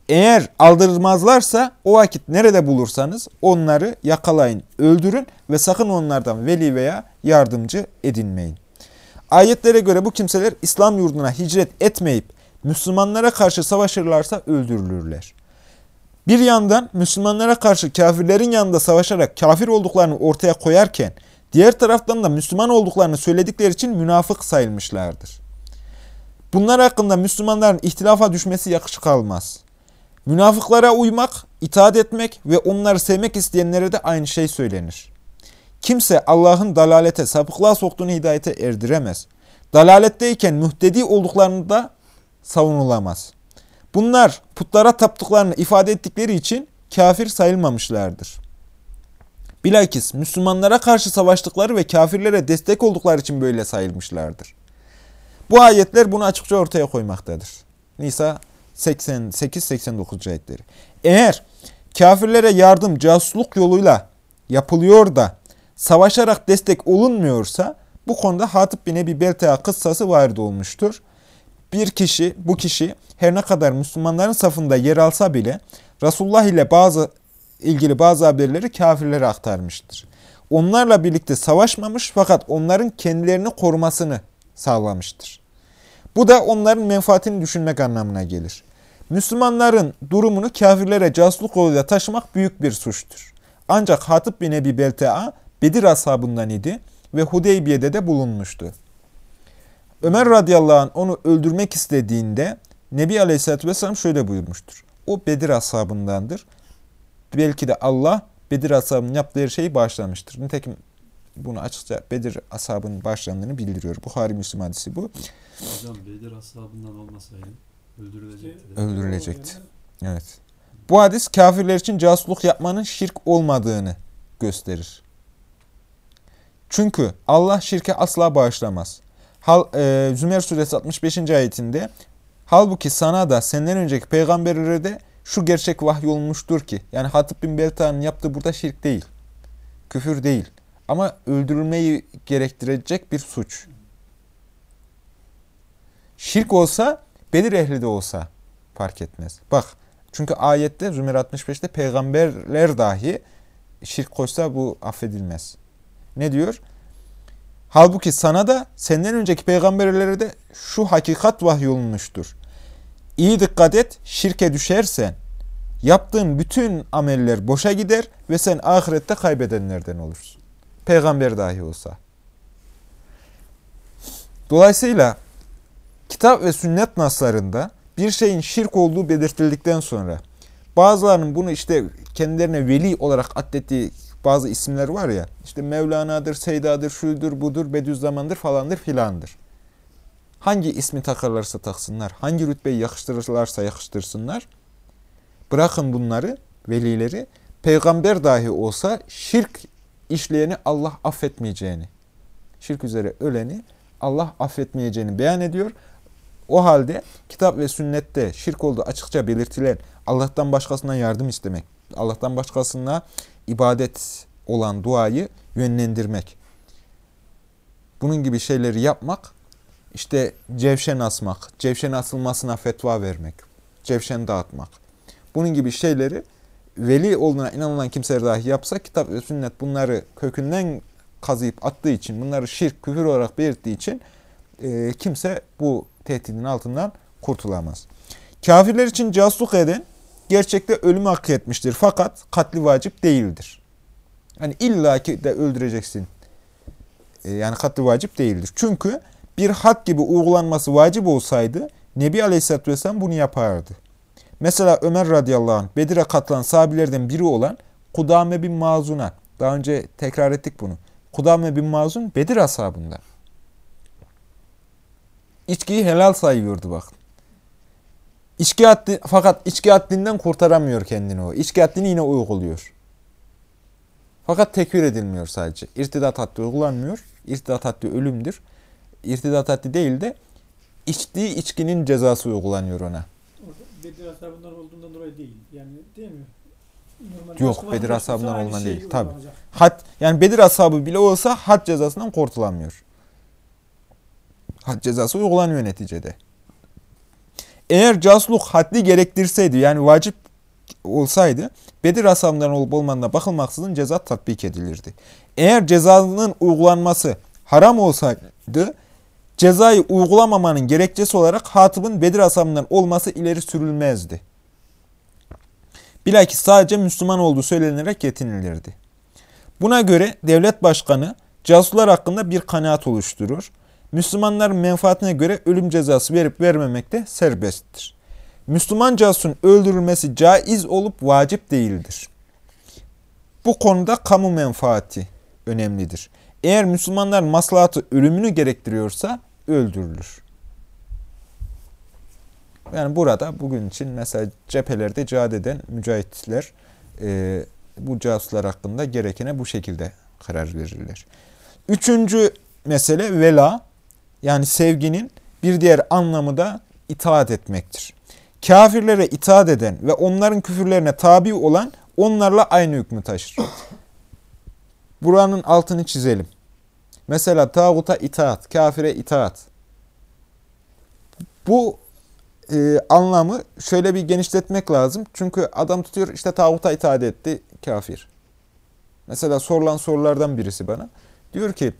[SPEAKER 1] Eğer aldırmazlarsa o vakit nerede bulursanız onları yakalayın, öldürün ve sakın onlardan veli veya yardımcı edinmeyin. Ayetlere göre bu kimseler İslam yurduna hicret etmeyip Müslümanlara karşı savaşırlarsa öldürülürler. Bir yandan Müslümanlara karşı kafirlerin yanında savaşarak kafir olduklarını ortaya koyarken diğer taraftan da Müslüman olduklarını söyledikleri için münafık sayılmışlardır. Bunlar hakkında Müslümanların ihtilafa düşmesi yakışık almaz. Münafıklara uymak, itaat etmek ve onları sevmek isteyenlere de aynı şey söylenir. Kimse Allah'ın dalalete, sapıklığa soktuğunu hidayete erdiremez. Dalaletteyken mühtedi olduklarını da savunulamaz. Bunlar putlara taptıklarını ifade ettikleri için kafir sayılmamışlardır. Bilakis Müslümanlara karşı savaştıkları ve kafirlere destek oldukları için böyle sayılmışlardır. Bu ayetler bunu açıkça ortaya koymaktadır. Nisa 88-89 ayetleri. Eğer kafirlere yardım casusluk yoluyla yapılıyor da savaşarak destek olunmuyorsa bu konuda Hatip bin Ebi Beltea kıssası varid olmuştur. Bir kişi, bu kişi her ne kadar Müslümanların safında yer alsa bile Resulullah ile bazı ilgili bazı haberleri kafirlere aktarmıştır. Onlarla birlikte savaşmamış fakat onların kendilerini korumasını sağlamıştır. Bu da onların menfaatini düşünmek anlamına gelir. Müslümanların durumunu kafirlere casusluk yoluyla taşımak büyük bir suçtur. Ancak Hatip bin Ebi Beltea Bedir ashabından idi ve Hudeybiye'de de bulunmuştu. Ömer radıyallahu anh onu öldürmek istediğinde Nebi aleyhissalatü vesselam şöyle buyurmuştur. O Bedir ashabındandır. Belki de Allah Bedir ashabının yaptığı şeyi bağışlamıştır. Nitekim bunu açıkça Bedir ashabının başlandığını bildiriyor. Buhari Müslüm hadisi bu.
[SPEAKER 2] Hocam Bedir ashabından olmasaydı öldürülecekti.
[SPEAKER 1] Öldürülecekti. Evet. Bu hadis kafirler için casusluk yapmanın şirk olmadığını gösterir. Çünkü Allah şirke asla bağışlamaz. Hal, e, Zümer suresi 65. ayetinde Halbuki sana da senden önceki peygamberlere de şu gerçek vahyolmuştur ki yani Hatip bin Belta'nın yaptığı burada şirk değil. Küfür değil. Ama öldürülmeyi gerektirecek bir suç. Şirk olsa, Bedir ehli de olsa fark etmez. Bak, çünkü ayette Zümer 65'te peygamberler dahi şirk koşsa bu affedilmez. Ne diyor? Halbuki sana da senden önceki peygamberlere de şu hakikat vahyolunmuştur. İyi dikkat et, şirke düşersen yaptığın bütün ameller boşa gider ve sen ahirette kaybedenlerden olursun. Peygamber dahi olsa. Dolayısıyla kitap ve sünnet naslarında bir şeyin şirk olduğu belirtildikten sonra bazılarının bunu işte kendilerine veli olarak adettiği bazı isimler var ya işte Mevlana'dır, Seyda'dır, şudur, budur, Bediüzzaman'dır falandır filandır. Hangi ismi takarlarsa taksınlar, hangi rütbeyi yakıştırırlarsa yakıştırsınlar. Bırakın bunları, velileri, peygamber dahi olsa şirk işleyeni Allah affetmeyeceğini, şirk üzere öleni Allah affetmeyeceğini beyan ediyor. O halde kitap ve sünnette şirk olduğu açıkça belirtilen Allah'tan başkasına yardım istemek, Allah'tan başkasına ibadet olan duayı yönlendirmek. Bunun gibi şeyleri yapmak, işte cevşen asmak, cevşen asılmasına fetva vermek, cevşen dağıtmak. Bunun gibi şeyleri veli olduğuna inanılan kimseler dahi yapsa kitap ve sünnet bunları kökünden kazıyıp attığı için, bunları şirk, küfür olarak belirttiği için e, kimse bu tehdidin altından kurtulamaz. Kafirler için casusluk eden gerçekte ölümü hak etmiştir. Fakat katli vacip değildir. Hani illaki de öldüreceksin. E, yani katli vacip değildir. Çünkü bir had gibi uygulanması vacip olsaydı Nebi Aleyhisselatü Vesselam bunu yapardı. Mesela Ömer radıyallahu anh Bedir'e katılan sahabilerden biri olan Kudame bin Mazun'a daha önce tekrar ettik bunu. Kudame bin Mazun Bedir ashabından. İçkiyi helal sayıyordu bak. İçki haddi, fakat içki haddinden kurtaramıyor kendini o. İçki haddini yine uyguluyor. Fakat tekfir edilmiyor sadece. İrtidat haddi uygulanmıyor. İrtidat haddi ölümdür. İrtidat haddi değil de içtiği içkinin cezası uygulanıyor ona.
[SPEAKER 3] Bedir ashabından olduğundan dolayı değil. Yani değil mi? Normal
[SPEAKER 1] Yok, Bedir
[SPEAKER 3] aynı
[SPEAKER 1] olduğundan
[SPEAKER 3] şey
[SPEAKER 1] değil,
[SPEAKER 3] uygulanacak.
[SPEAKER 1] Had, yani Bedir ashabı bile olsa had cezasından kurtulamıyor. Had cezası uygulanıyor neticede. Eğer casusluk haddi gerektirseydi yani vacip olsaydı Bedir ashabından olup olmadığına bakılmaksızın ceza tatbik edilirdi. Eğer cezanın uygulanması haram olsaydı cezayı uygulamamanın gerekçesi olarak hatıbın Bedir ashabından olması ileri sürülmezdi. Bilakis sadece Müslüman olduğu söylenerek yetinilirdi. Buna göre devlet başkanı casuslar hakkında bir kanaat oluşturur. Müslümanların menfaatine göre ölüm cezası verip vermemekte serbesttir. Müslüman casusun öldürülmesi caiz olup vacip değildir. Bu konuda kamu menfaati önemlidir. Eğer Müslümanların maslahatı ölümünü gerektiriyorsa öldürülür. Yani burada bugün için mesela cephelerde cihad eden mücahitler e, bu casuslar hakkında gerekene bu şekilde karar verirler. Üçüncü mesele vela yani sevginin bir diğer anlamı da itaat etmektir. Kafirlere itaat eden ve onların küfürlerine tabi olan onlarla aynı hükmü taşır. Buranın altını çizelim. Mesela tağuta itaat, kafire itaat. Bu e, anlamı şöyle bir genişletmek lazım. Çünkü adam tutuyor işte tağuta itaat etti kafir. Mesela sorulan sorulardan birisi bana. Diyor ki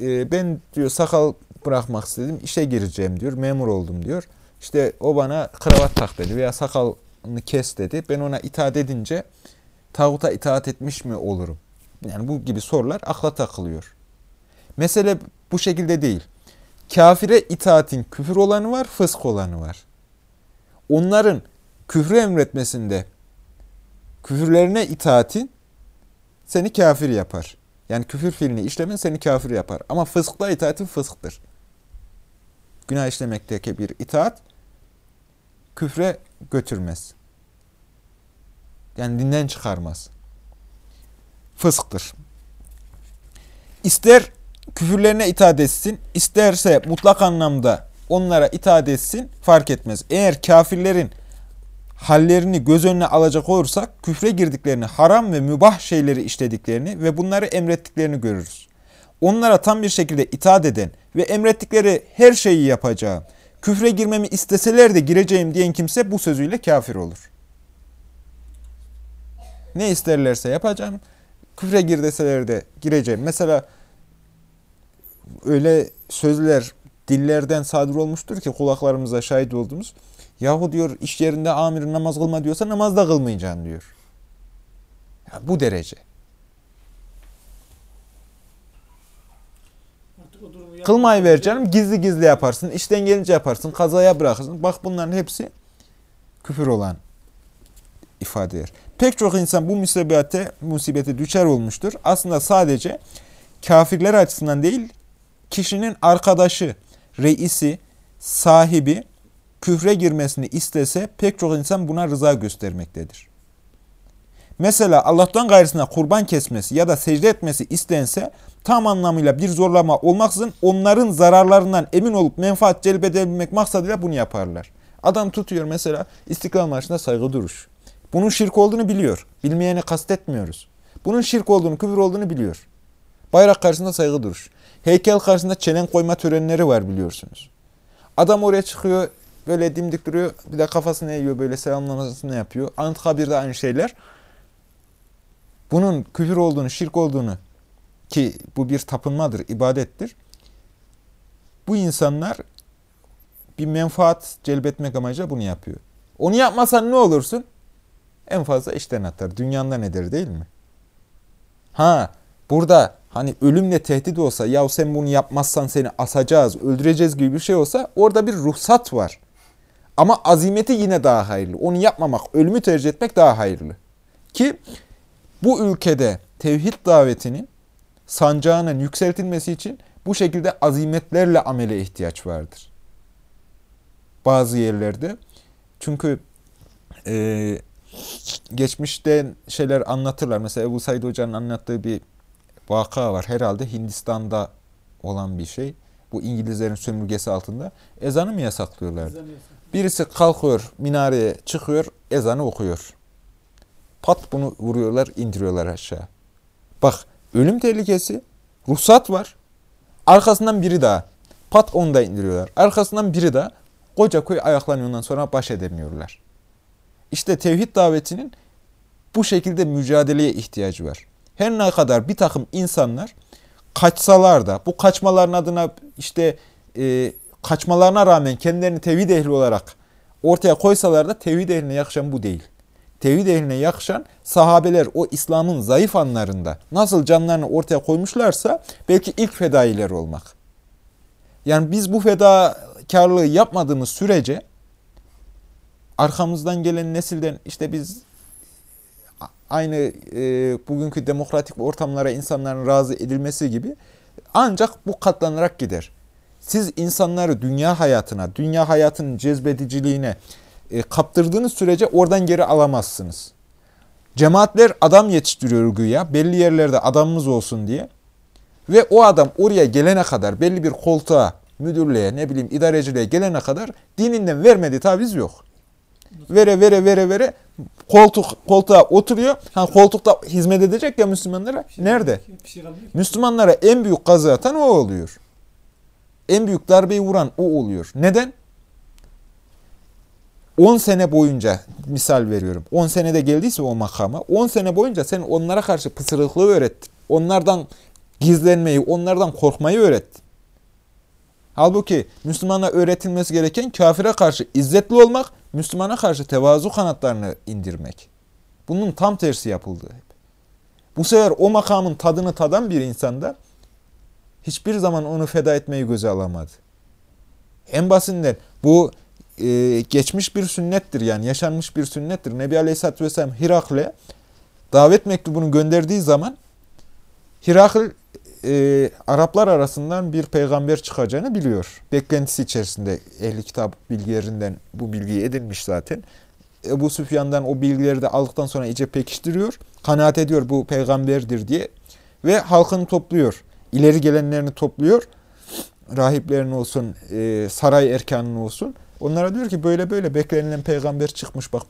[SPEAKER 1] e, ben diyor sakal bırakmak istedim işe gireceğim diyor memur oldum diyor. İşte o bana kravat tak dedi veya sakalını kes dedi. Ben ona itaat edince tağuta itaat etmiş mi olurum? Yani bu gibi sorular akla takılıyor. Mesele bu şekilde değil. Kafire itaatin küfür olanı var, fısk olanı var. Onların küfrü emretmesinde küfürlerine itaatin seni kafir yapar. Yani küfür fiilini işlemen seni kafir yapar. Ama fıskla itaatin fısktır. Günah işlemekteki bir itaat küfre götürmez. Yani dinden çıkarmaz. Fısktır. İster küfürlerine itaat etsin, isterse mutlak anlamda onlara itaat etsin fark etmez. Eğer kafirlerin hallerini göz önüne alacak olursak küfre girdiklerini, haram ve mübah şeyleri işlediklerini ve bunları emrettiklerini görürüz. Onlara tam bir şekilde itaat eden ve emrettikleri her şeyi yapacağım, küfre girmemi isteseler de gireceğim diyen kimse bu sözüyle kafir olur. Ne isterlerse yapacağım, küfre gir deseler de gireceğim. Mesela öyle sözler dillerden sadır olmuştur ki kulaklarımıza şahit olduğumuz. Yahu diyor iş yerinde amir namaz kılma diyorsa namaz da kılmayacaksın diyor. Ya bu derece. Kılmayı ver canım gizli gizli yaparsın. işten gelince yaparsın. Kazaya bırakırsın. Bak bunların hepsi küfür olan ifadeler. Pek çok insan bu musibete, musibete düşer olmuştur. Aslında sadece kafirler açısından değil, kişinin arkadaşı, reisi, sahibi küfre girmesini istese pek çok insan buna rıza göstermektedir. Mesela Allah'tan gayrısına kurban kesmesi ya da secde etmesi istense tam anlamıyla bir zorlama olmaksızın onların zararlarından emin olup menfaat celbedebilmek maksadıyla bunu yaparlar. Adam tutuyor mesela İstiklal Marşı'nda saygı duruş. Bunun şirk olduğunu biliyor. Bilmeyeni kastetmiyoruz. Bunun şirk olduğunu, küfür olduğunu biliyor. Bayrak karşısında saygı duruş. Heykel karşısında çelen koyma törenleri var biliyorsunuz. Adam oraya çıkıyor, böyle dimdik duruyor, bir de kafasını eğiyor, böyle selamlamasını yapıyor. Anıtkabir'de aynı şeyler. Bunun küfür olduğunu, şirk olduğunu ki bu bir tapınmadır, ibadettir. Bu insanlar bir menfaat celbetmek amacıyla bunu yapıyor. Onu yapmasan ne olursun? En fazla işten atar. Dünyanın nedir değil mi? Ha, burada hani ölümle tehdit olsa, ya sen bunu yapmazsan seni asacağız, öldüreceğiz gibi bir şey olsa orada bir ruhsat var. Ama azimeti yine daha hayırlı. Onu yapmamak, ölümü tercih etmek daha hayırlı. Ki bu ülkede tevhid davetinin sancağının yükseltilmesi için bu şekilde azimetlerle amele ihtiyaç vardır. Bazı yerlerde. Çünkü e, geçmişte şeyler anlatırlar. Mesela Ebu Said Hoca'nın anlattığı bir vaka var. Herhalde Hindistan'da olan bir şey. Bu İngilizlerin sömürgesi altında. Ezanı mı yasaklıyorlar? Birisi kalkıyor, minareye çıkıyor, ezanı okuyor. Pat bunu vuruyorlar, indiriyorlar aşağı. Bak, ölüm tehlikesi, ruhsat var. Arkasından biri daha. Pat onu da indiriyorlar. Arkasından biri daha. Koca köy ayaklanıyor ondan sonra baş edemiyorlar. İşte tevhid davetinin bu şekilde mücadeleye ihtiyacı var. Her ne kadar bir takım insanlar kaçsalar da bu kaçmaların adına işte e, kaçmalarına rağmen kendilerini tevhid ehli olarak ortaya koysalar da tevhid ehline yakışan bu değil. Tevhid ehline yakışan sahabeler o İslam'ın zayıf anlarında nasıl canlarını ortaya koymuşlarsa belki ilk fedailer olmak. Yani biz bu fedakarlığı yapmadığımız sürece arkamızdan gelen nesilden işte biz aynı e, bugünkü demokratik ortamlara insanların razı edilmesi gibi ancak bu katlanarak gider. Siz insanları dünya hayatına, dünya hayatının cezbediciliğine e, kaptırdığınız sürece oradan geri alamazsınız. Cemaatler adam yetiştiriyor güya, belli yerlerde adamımız olsun diye. Ve o adam oraya gelene kadar, belli bir koltuğa, müdürlüğe, ne bileyim idareciliğe gelene kadar dininden vermediği taviz yok. Vere vere vere vere koltuk koltuğa oturuyor. Ha koltukta hizmet edecek ya Müslümanlara.
[SPEAKER 3] Şey
[SPEAKER 1] Nerede?
[SPEAKER 3] şey.
[SPEAKER 1] Müslümanlara en büyük kazı atan o oluyor. En büyük darbeyi vuran o oluyor. Neden? 10 sene boyunca misal veriyorum. 10 senede geldiyse o makama 10 sene boyunca sen onlara karşı pısırıklığı öğrettin. Onlardan gizlenmeyi, onlardan korkmayı öğrettin. Halbuki Müslümana öğretilmesi gereken kafire karşı izzetli olmak, Müslümana karşı tevazu kanatlarını indirmek. Bunun tam tersi yapıldı. Bu sefer o makamın tadını tadan bir insanda hiçbir zaman onu feda etmeyi göze alamadı. En basitinden bu e, geçmiş bir sünnettir yani yaşanmış bir sünnettir. Nebi Aleyhisselatü Vesselam Hirakle davet mektubunu gönderdiği zaman Hirakl e, Araplar arasından bir peygamber çıkacağını biliyor. Beklentisi içerisinde ehli kitap bilgilerinden bu bilgiyi edinmiş zaten. Ebu Süfyan'dan o bilgileri de aldıktan sonra iyice pekiştiriyor. Kanaat ediyor bu peygamberdir diye. Ve halkını topluyor. İleri gelenlerini topluyor. Rahiplerin olsun, e, saray erkanının olsun. Onlara diyor ki böyle böyle beklenilen peygamber çıkmış bak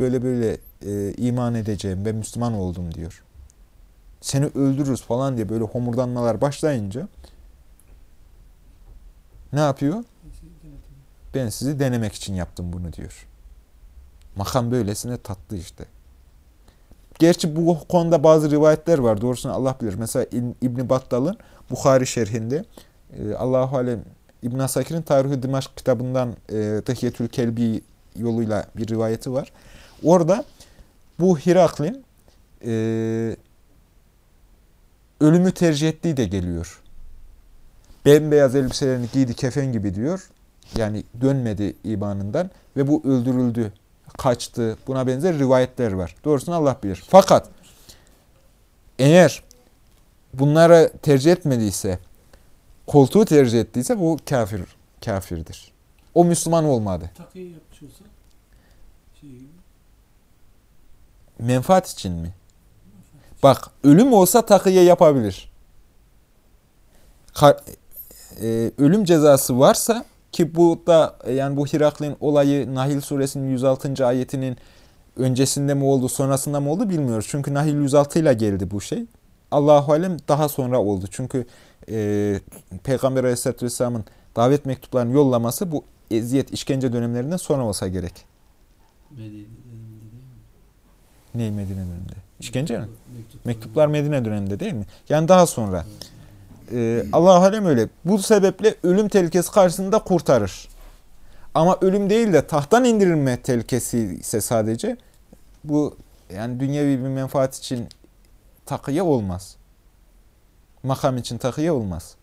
[SPEAKER 1] böyle böyle e, iman edeceğim ben Müslüman oldum diyor. Seni öldürürüz falan diye böyle homurdanmalar başlayınca ne yapıyor? Ben sizi denemek için yaptım bunu diyor. Makam böylesine tatlı işte. Gerçi bu konuda bazı rivayetler var. Doğrusunu Allah bilir. Mesela İbn Battal'ın Bukhari şerhinde e, Allahu alem İbn Asakir'in Tarih-i kitabından e, Kelbi yoluyla bir rivayeti var. Orada bu Hiraklin e, ölümü tercih ettiği de geliyor. Bembeyaz elbiselerini giydi kefen gibi diyor. Yani dönmedi imanından ve bu öldürüldü, kaçtı. Buna benzer rivayetler var. Doğrusunu Allah bilir. Fakat eğer bunları tercih etmediyse, koltuğu tercih ettiyse bu kafir kafirdir. O Müslüman olmadı.
[SPEAKER 3] Şey,
[SPEAKER 1] Menfaat için mi? Bak ölüm olsa takıya yapabilir. Ka- e, ölüm cezası varsa ki bu da e, yani bu Hiraklin olayı Nahil suresinin 106. ayetinin öncesinde mi oldu sonrasında mı oldu bilmiyoruz. Çünkü Nahil 106 ile geldi bu şey. Allahu alem daha sonra oldu. Çünkü e, Peygamber Aleyhisselatü Vesselam'ın davet mektuplarını yollaması bu eziyet işkence dönemlerinden sonra olsa gerek.
[SPEAKER 2] Medine döneminde değil mi?
[SPEAKER 1] Ney Medine döneminde? İşkence mi?
[SPEAKER 2] Mektuplar,
[SPEAKER 1] Mektuplar Medine döneminde değil mi? Yani daha sonra. Ee, Allah alem öyle. Bu sebeple ölüm tehlikesi karşısında kurtarır. Ama ölüm değil de tahttan indirilme tehlikesi ise sadece bu yani dünyevi bir menfaat için takıya olmaz. Makam için takıya olmaz.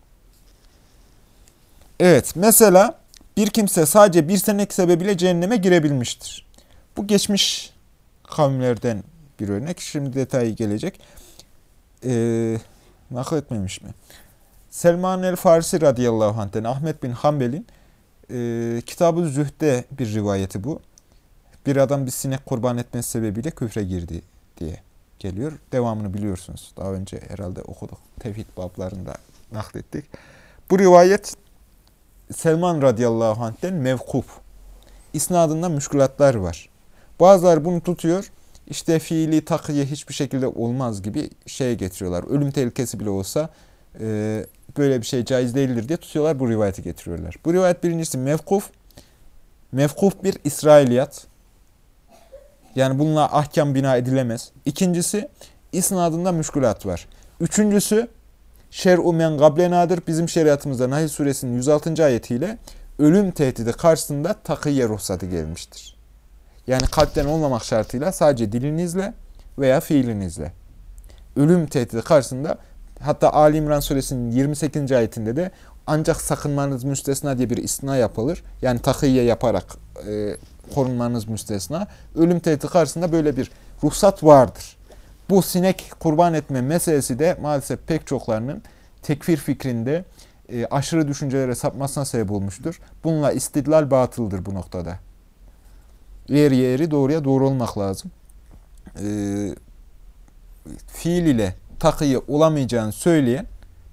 [SPEAKER 1] Evet, mesela bir kimse sadece bir senek sebebiyle cehenneme girebilmiştir. Bu geçmiş kavimlerden bir örnek. Şimdi detayı gelecek. Ee, nakletmemiş mi? Selman el Farisi radıyallahu anh'ten Ahmet bin Hanbel'in e, Kitab-ı Zühd'de bir rivayeti bu. Bir adam bir sinek kurban etmesi sebebiyle küfre girdi diye geliyor. Devamını biliyorsunuz. Daha önce herhalde okuduk. Tevhid bablarında naklettik. Bu rivayet Selman radıyallahu anh'ten mevkuf. İsnadında müşkülatlar var. Bazıları bunu tutuyor. İşte fiili takiye hiçbir şekilde olmaz gibi şeye getiriyorlar. Ölüm tehlikesi bile olsa e, böyle bir şey caiz değildir diye tutuyorlar bu rivayeti getiriyorlar. Bu rivayet birincisi mevkuf. Mevkuf bir İsrailiyat. Yani bununla ahkam bina edilemez. İkincisi isnadında müşkülat var. Üçüncüsü şer'u men gablenadır. Bizim şeriatımızda Nahl suresinin 106. ayetiyle ölüm tehdidi karşısında takıyye ruhsatı gelmiştir. Yani kalpten olmamak şartıyla sadece dilinizle veya fiilinizle. Ölüm tehdidi karşısında hatta Ali İmran suresinin 28. ayetinde de ancak sakınmanız müstesna diye bir istina yapılır. Yani takıyye yaparak e, korunmanız müstesna. Ölüm tehdidi karşısında böyle bir ruhsat vardır. Bu sinek kurban etme meselesi de maalesef pek çoklarının tekfir fikrinde e, aşırı düşüncelere sapmasına sebep olmuştur. Bununla istidlal batıldır bu noktada. Eğriye eğri, doğruya doğru olmak lazım. E, fiil ile takıyı olamayacağını söyleyen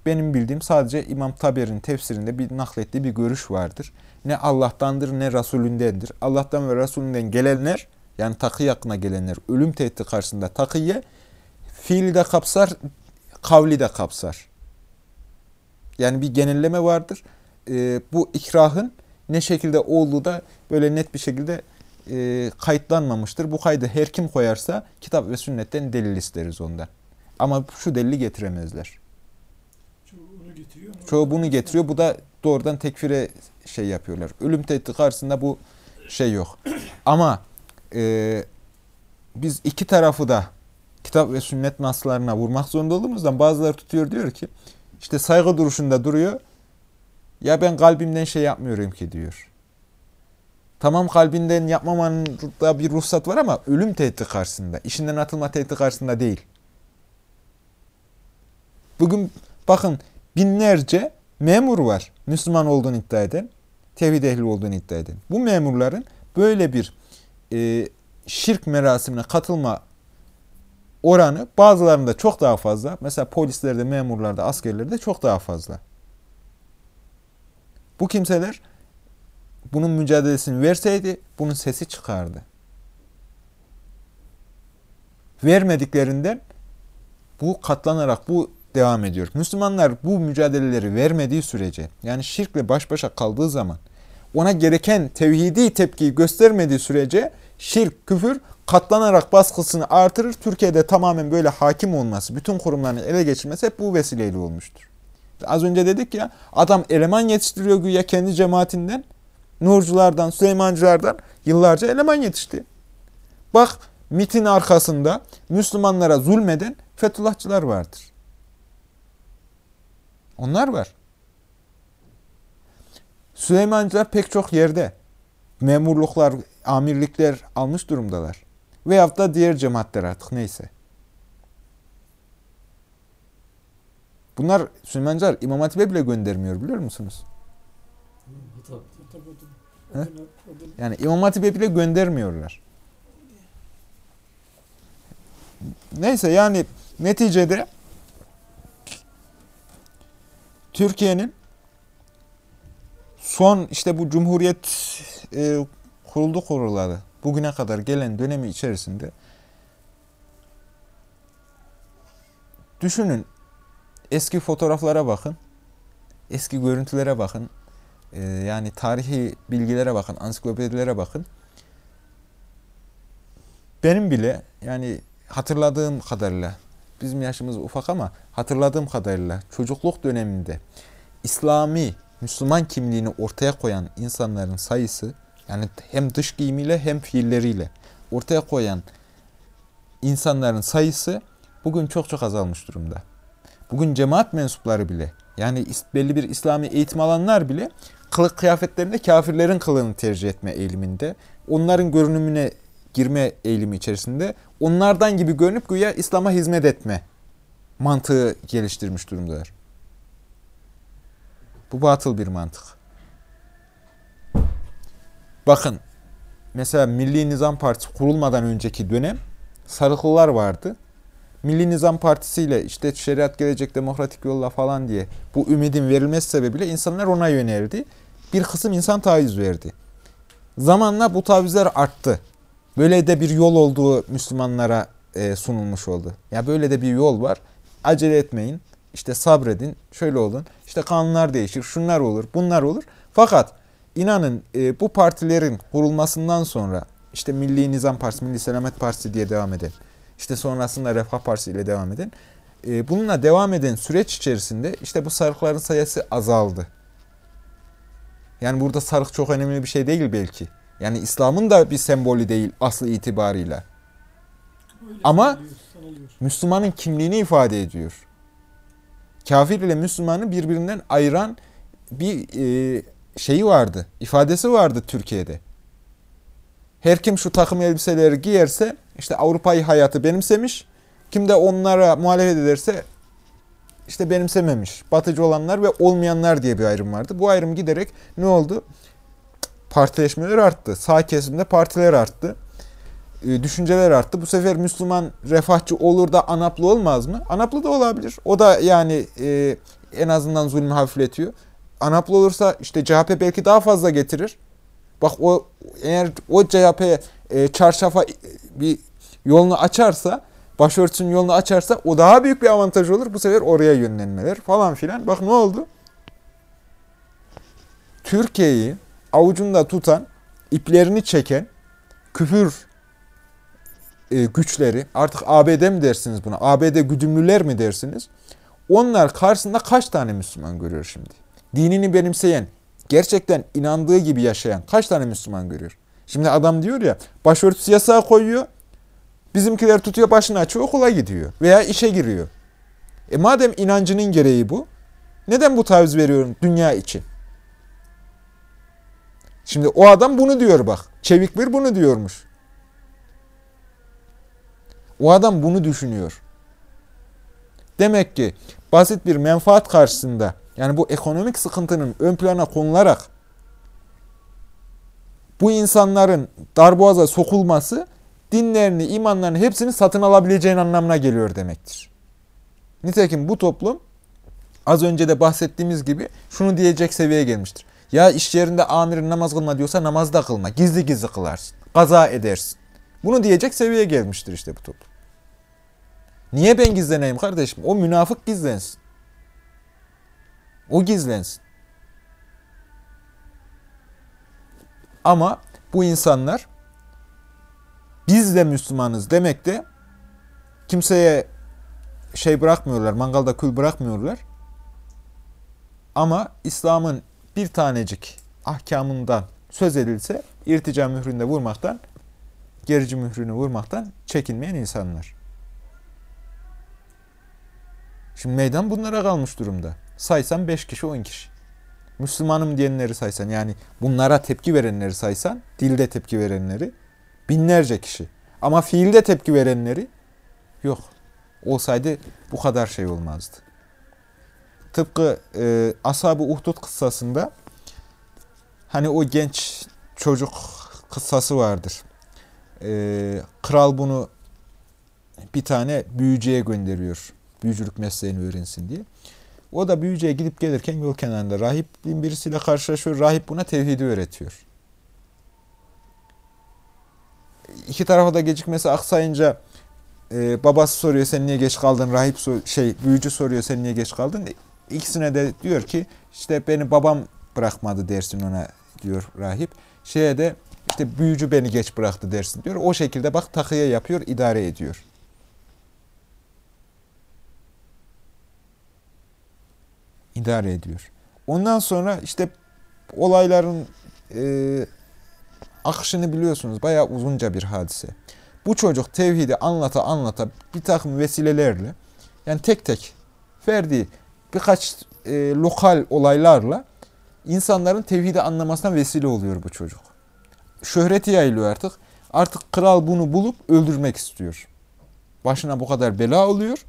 [SPEAKER 1] benim bildiğim sadece İmam Taber'in tefsirinde bir naklettiği bir görüş vardır. Ne Allah'tandır ne Resulündendir. Allah'tan ve Resulünden gelenler yani takı yakına gelenler ölüm tehdidi karşısında takıyı fiili de kapsar, kavli de kapsar. Yani bir genelleme vardır. Ee, bu ikrahın ne şekilde olduğu da böyle net bir şekilde e, kayıtlanmamıştır. Bu kaydı her kim koyarsa kitap ve sünnetten delil isteriz ondan. Ama şu delili getiremezler.
[SPEAKER 3] Çoğu bunu getiriyor.
[SPEAKER 1] Çoğu bunu getiriyor. Bu da doğrudan tekfire şey yapıyorlar. Ölüm tehdidi karşısında bu şey yok. Ama e, biz iki tarafı da kitap ve sünnet naslarına vurmak zorunda olduğumuzdan bazıları tutuyor diyor ki işte saygı duruşunda duruyor. Ya ben kalbimden şey yapmıyorum ki diyor. Tamam kalbinden yapmamanın da bir ruhsat var ama ölüm tehdidi karşısında. işinden atılma tehdidi karşısında değil. Bugün bakın binlerce memur var. Müslüman olduğunu iddia eden, tevhid ehli olduğunu iddia eden. Bu memurların böyle bir e, şirk merasimine katılma oranı bazılarında çok daha fazla. Mesela polislerde, memurlarda, askerlerde çok daha fazla. Bu kimseler bunun mücadelesini verseydi bunun sesi çıkardı. Vermediklerinden bu katlanarak bu devam ediyor. Müslümanlar bu mücadeleleri vermediği sürece yani şirkle baş başa kaldığı zaman ona gereken tevhidi tepkiyi göstermediği sürece şirk, küfür katlanarak baskısını artırır. Türkiye'de tamamen böyle hakim olması, bütün kurumların ele geçirmesi hep bu vesileyle olmuştur. Az önce dedik ya adam eleman yetiştiriyor güya kendi cemaatinden. Nurculardan, Süleymancılardan yıllarca eleman yetişti. Bak MIT'in arkasında Müslümanlara zulmeden Fethullahçılar vardır. Onlar var. Süleymancılar pek çok yerde memurluklar, amirlikler almış durumdalar. Veyahut da diğer cemaatler artık neyse. Bunlar Süleymancılar İmam Hatip'e bile göndermiyor biliyor musunuz?
[SPEAKER 2] Hatap.
[SPEAKER 3] Tabii
[SPEAKER 1] Yani İmam Hatip'e bile göndermiyorlar. neyse yani neticede Türkiye'nin son işte bu Cumhuriyet e, kuruldu kurulalı bugüne kadar gelen dönemi içerisinde düşünün eski fotoğraflara bakın, eski görüntülere bakın, e, yani tarihi bilgilere bakın, ansiklopedilere bakın. Benim bile yani hatırladığım kadarıyla, bizim yaşımız ufak ama hatırladığım kadarıyla çocukluk döneminde İslami, Müslüman kimliğini ortaya koyan insanların sayısı, yani hem dış giyimiyle hem fiilleriyle ortaya koyan insanların sayısı bugün çok çok azalmış durumda. Bugün cemaat mensupları bile yani belli bir İslami eğitim alanlar bile kılık kıyafetlerinde kafirlerin kılığını tercih etme eğiliminde. Onların görünümüne girme eğilimi içerisinde onlardan gibi görünüp güya İslam'a hizmet etme mantığı geliştirmiş durumdalar. Bu batıl bir mantık. Bakın mesela Milli Nizam Partisi kurulmadan önceki dönem sarıklılar vardı. Milli Nizam Partisi ile işte şeriat gelecek demokratik yolla falan diye bu ümidin verilmesi sebebiyle insanlar ona yöneldi. Bir kısım insan taviz verdi. Zamanla bu tavizler arttı. Böyle de bir yol olduğu Müslümanlara e, sunulmuş oldu. Ya böyle de bir yol var. Acele etmeyin. İşte sabredin. Şöyle olun. İşte kanunlar değişir. Şunlar olur. Bunlar olur. Fakat inanın e, bu partilerin kurulmasından sonra işte Milli Nizam Partisi, Milli Selamet Partisi diye devam eden işte sonrasında Refah Partisi ile devam eden. E, bununla devam eden süreç içerisinde işte bu sarıkların sayısı azaldı. Yani burada sarık çok önemli bir şey değil belki. Yani İslam'ın da bir sembolü değil aslı itibarıyla.
[SPEAKER 3] Öyle
[SPEAKER 1] Ama-. Müslümanın kimliğini ifade ediyor. Kafir ile Müslümanı birbirinden ayıran bir e, şeyi vardı, ifadesi vardı Türkiye'de. Her kim şu takım elbiseleri giyerse işte Avrupa'yı hayatı benimsemiş, kim de onlara muhalefet ederse işte benimsememiş. Batıcı olanlar ve olmayanlar diye bir ayrım vardı. Bu ayrım giderek ne oldu? Partileşmeler arttı. Sağ kesimde partiler arttı. E, düşünceler arttı. Bu sefer Müslüman refahçı olur da anaplı olmaz mı? Anaplı da olabilir. O da yani e, en azından zulmü hafifletiyor. Anaplı olursa işte CHP belki daha fazla getirir. Bak o eğer o CHP e, çarşafa bir yolunu açarsa, başörtüsünün yolunu açarsa o daha büyük bir avantaj olur. Bu sefer oraya yönlenmeler falan filan. Bak ne oldu? Türkiye'yi avucunda tutan, iplerini çeken küfür e, güçleri, artık ABD mi dersiniz buna, ABD güdümlüler mi dersiniz? Onlar karşısında kaç tane Müslüman görüyor şimdi? Dinini benimseyen, gerçekten inandığı gibi yaşayan kaç tane Müslüman görüyor? Şimdi adam diyor ya, başörtüsü yasağı koyuyor, bizimkiler tutuyor başını açıyor, okula gidiyor veya işe giriyor. E madem inancının gereği bu, neden bu taviz veriyorum dünya için? Şimdi o adam bunu diyor bak. Çevik bir bunu diyormuş. O adam bunu düşünüyor. Demek ki basit bir menfaat karşısında yani bu ekonomik sıkıntının ön plana konularak bu insanların darboğaza sokulması dinlerini, imanlarını hepsini satın alabileceğin anlamına geliyor demektir. Nitekim bu toplum az önce de bahsettiğimiz gibi şunu diyecek seviyeye gelmiştir. Ya iş yerinde amirin namaz kılma diyorsa namaz da kılma. Gizli gizli kılarsın. Kaza edersin. Bunu diyecek seviyeye gelmiştir işte bu toplum. Niye ben gizleneyim kardeşim? O münafık gizlensin. O gizlensin. Ama bu insanlar biz de Müslümanız demek de kimseye şey bırakmıyorlar, mangalda kül bırakmıyorlar. Ama İslam'ın bir tanecik ahkamından söz edilse irtica mühründe vurmaktan, gerici mührünü vurmaktan çekinmeyen insanlar. Şimdi meydan bunlara kalmış durumda. Saysan 5 kişi 10 kişi. Müslümanım diyenleri saysan yani bunlara tepki verenleri saysan, dilde tepki verenleri binlerce kişi. Ama fiilde tepki verenleri yok. Olsaydı bu kadar şey olmazdı. Tıpkı e, Ashab-ı Uhdud kıssasında hani o genç çocuk kıssası vardır. E, kral bunu bir tane büyücüye gönderiyor. Büyücülük mesleğini öğrensin diye. O da büyücüye gidip gelirken yol kenarında rahibin birisiyle karşılaşıyor. Rahip buna tevhidi öğretiyor. İki tarafa da gecikmesi aksayınca e, babası soruyor sen niye geç kaldın? Rahip sor- şey büyücü soruyor sen niye geç kaldın? İkisine de diyor ki işte beni babam bırakmadı dersin ona diyor rahip. Şeye de işte büyücü beni geç bıraktı dersin diyor. O şekilde bak takıya yapıyor, idare ediyor. İdare ediyor. Ondan sonra işte olayların e, akışını biliyorsunuz. Bayağı uzunca bir hadise. Bu çocuk tevhidi anlata anlata bir takım vesilelerle yani tek tek verdiği birkaç e, lokal olaylarla insanların tevhidi anlamasına vesile oluyor bu çocuk. Şöhreti yayılıyor artık. Artık kral bunu bulup öldürmek istiyor. Başına bu kadar bela oluyor.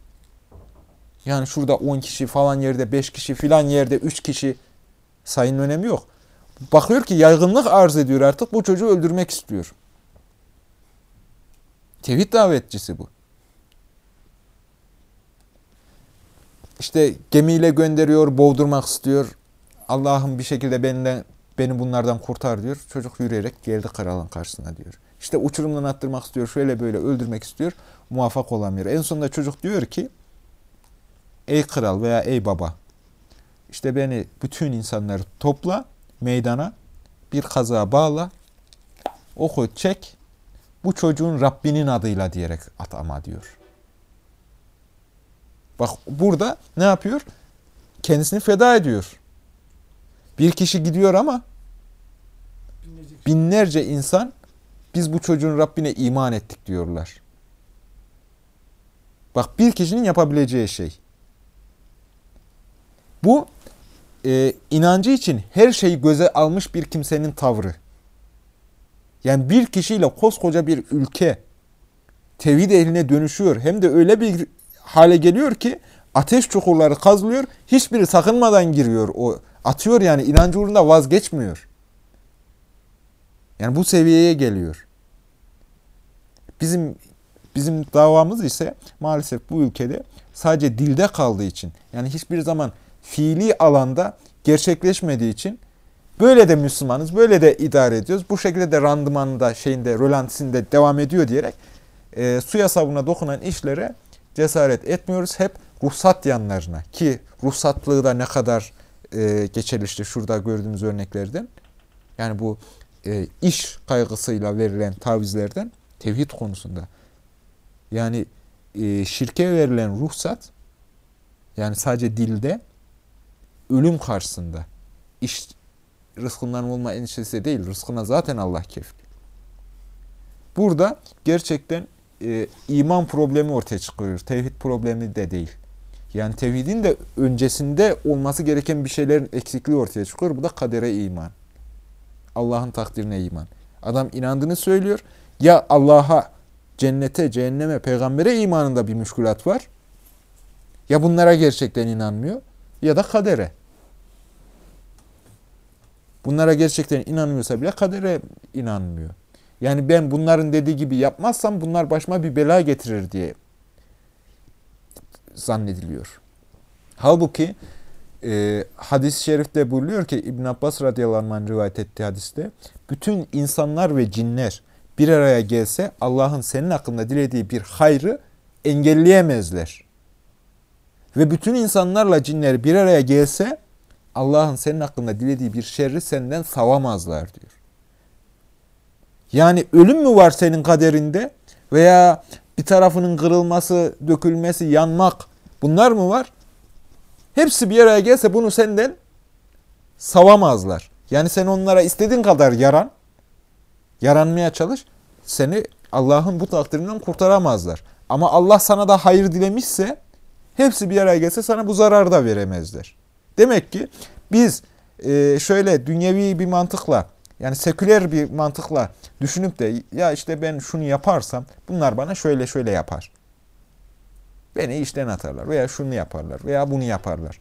[SPEAKER 1] Yani şurada 10 kişi falan yerde 5 kişi filan yerde 3 kişi sayının önemi yok. Bakıyor ki yaygınlık arz ediyor artık bu çocuğu öldürmek istiyor. Tevhid davetçisi bu. İşte gemiyle gönderiyor, boğdurmak istiyor. Allah'ım bir şekilde benden beni bunlardan kurtar diyor. Çocuk yürüyerek geldi kralın karşısına diyor. İşte uçurumdan attırmak istiyor, şöyle böyle öldürmek istiyor. Muvaffak olamıyor. En sonunda çocuk diyor ki, ey kral veya ey baba, işte beni bütün insanları topla meydana, bir kazığa bağla, oku çek, bu çocuğun Rabbinin adıyla diyerek atama diyor. Bak burada ne yapıyor? Kendisini feda ediyor. Bir kişi gidiyor ama
[SPEAKER 3] binlerce
[SPEAKER 1] insan biz bu çocuğun Rabbine iman ettik diyorlar. Bak bir kişinin yapabileceği şey. Bu e, inancı için her şeyi göze almış bir kimsenin tavrı. Yani bir kişiyle koskoca bir ülke tevhid ehline dönüşüyor. Hem de öyle bir hale geliyor ki ateş çukurları kazılıyor. Hiçbiri sakınmadan giriyor. O atıyor yani inancı uğrunda vazgeçmiyor. Yani bu seviyeye geliyor. Bizim bizim davamız ise maalesef bu ülkede sadece dilde kaldığı için yani hiçbir zaman fiili alanda gerçekleşmediği için böyle de Müslümanız, böyle de idare ediyoruz. Bu şekilde de randımanında, şeyinde, rölantisinde devam ediyor diyerek e, suya sabuna dokunan işlere cesaret etmiyoruz. Hep ruhsat yanlarına ki ruhsatlığı da ne kadar e, geçerli işte şurada gördüğümüz örneklerden. Yani bu e, iş kaygısıyla verilen tavizlerden tevhid konusunda. Yani e, şirke verilen ruhsat yani sadece dilde ölüm karşısında iş rızkından olma endişesi değil. Rızkına zaten Allah kefil. Burada gerçekten e, iman problemi ortaya çıkıyor. Tevhid problemi de değil. Yani tevhidin de öncesinde olması gereken bir şeylerin eksikliği ortaya çıkıyor. Bu da kadere iman. Allah'ın takdirine iman. Adam inandığını söylüyor. Ya Allah'a, cennete, cehenneme, peygambere imanında bir müşkülat var. Ya bunlara gerçekten inanmıyor ya da kadere. Bunlara gerçekten inanmıyorsa bile kadere inanmıyor. Yani ben bunların dediği gibi yapmazsam bunlar başıma bir bela getirir diye zannediliyor. Halbuki e, hadis-i şerifte buyuruyor ki İbn Abbas radıyallahu anh rivayet ettiği hadiste bütün insanlar ve cinler bir araya gelse Allah'ın senin hakkında dilediği bir hayrı engelleyemezler. Ve bütün insanlarla cinler bir araya gelse Allah'ın senin hakkında dilediği bir şerri senden savamazlar diyor. Yani ölüm mü var senin kaderinde veya bir tarafının kırılması, dökülmesi, yanmak bunlar mı var? Hepsi bir araya gelse bunu senden savamazlar. Yani sen onlara istediğin kadar yaran, yaranmaya çalış, seni Allah'ın bu takdirinden kurtaramazlar. Ama Allah sana da hayır dilemişse, hepsi bir araya gelse sana bu zararı da veremezler. Demek ki biz e, şöyle dünyevi bir mantıkla, yani seküler bir mantıkla düşünüp de ya işte ben şunu yaparsam bunlar bana şöyle şöyle yapar. Beni işten atarlar veya şunu yaparlar veya bunu yaparlar.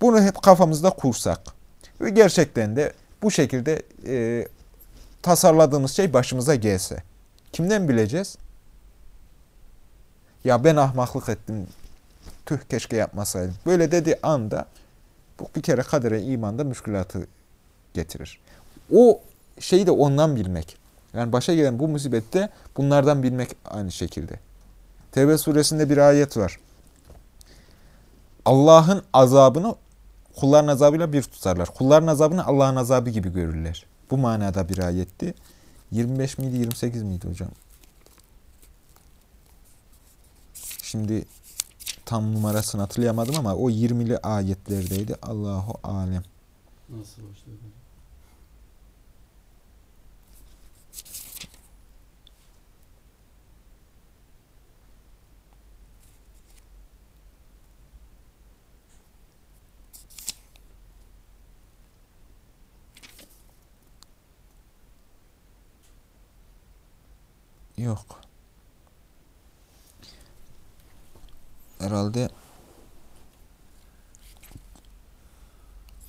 [SPEAKER 1] Bunu hep kafamızda kursak ve gerçekten de bu şekilde e, tasarladığımız şey başımıza gelse. Kimden bileceğiz? Ya ben ahmaklık ettim. Tüh keşke yapmasaydım. Böyle dediği anda bu bir kere kadere imanda müşkülatı getirir. O şeyi de ondan bilmek. Yani başa gelen bu musibette bunlardan bilmek aynı şekilde. Tevbe suresinde bir ayet var. Allah'ın azabını kulların azabıyla bir tutarlar. Kulların azabını Allah'ın azabı gibi görürler. Bu manada bir ayetti. 25 miydi 28 miydi hocam? Şimdi tam numarasını hatırlayamadım ama o 20'li ayetlerdeydi. Allahu alem.
[SPEAKER 2] Nasıl başladı?
[SPEAKER 1] Yok. Herhalde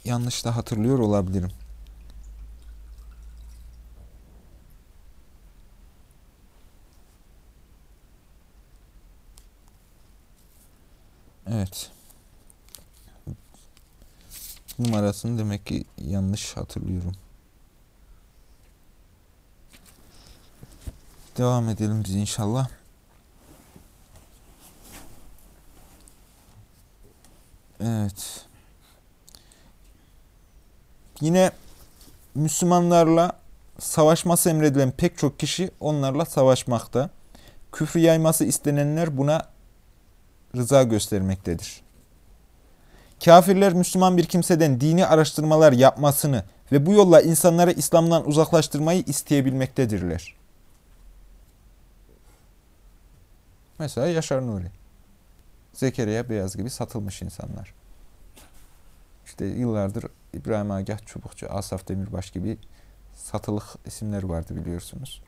[SPEAKER 1] yanlış da hatırlıyor olabilirim. Evet. Numarasını demek ki yanlış hatırlıyorum. Devam edelim biz inşallah. Evet. Yine Müslümanlarla savaşması emredilen pek çok kişi onlarla savaşmakta. Küfrü yayması istenenler buna rıza göstermektedir. Kafirler Müslüman bir kimseden dini araştırmalar yapmasını ve bu yolla insanları İslam'dan uzaklaştırmayı isteyebilmektedirler. Mesela Yaşar Nuri. Zekeriya Beyaz gibi satılmış insanlar. İşte yıllardır İbrahim Agah Çubukçu, Asaf Demirbaş gibi satılık isimler vardı biliyorsunuz.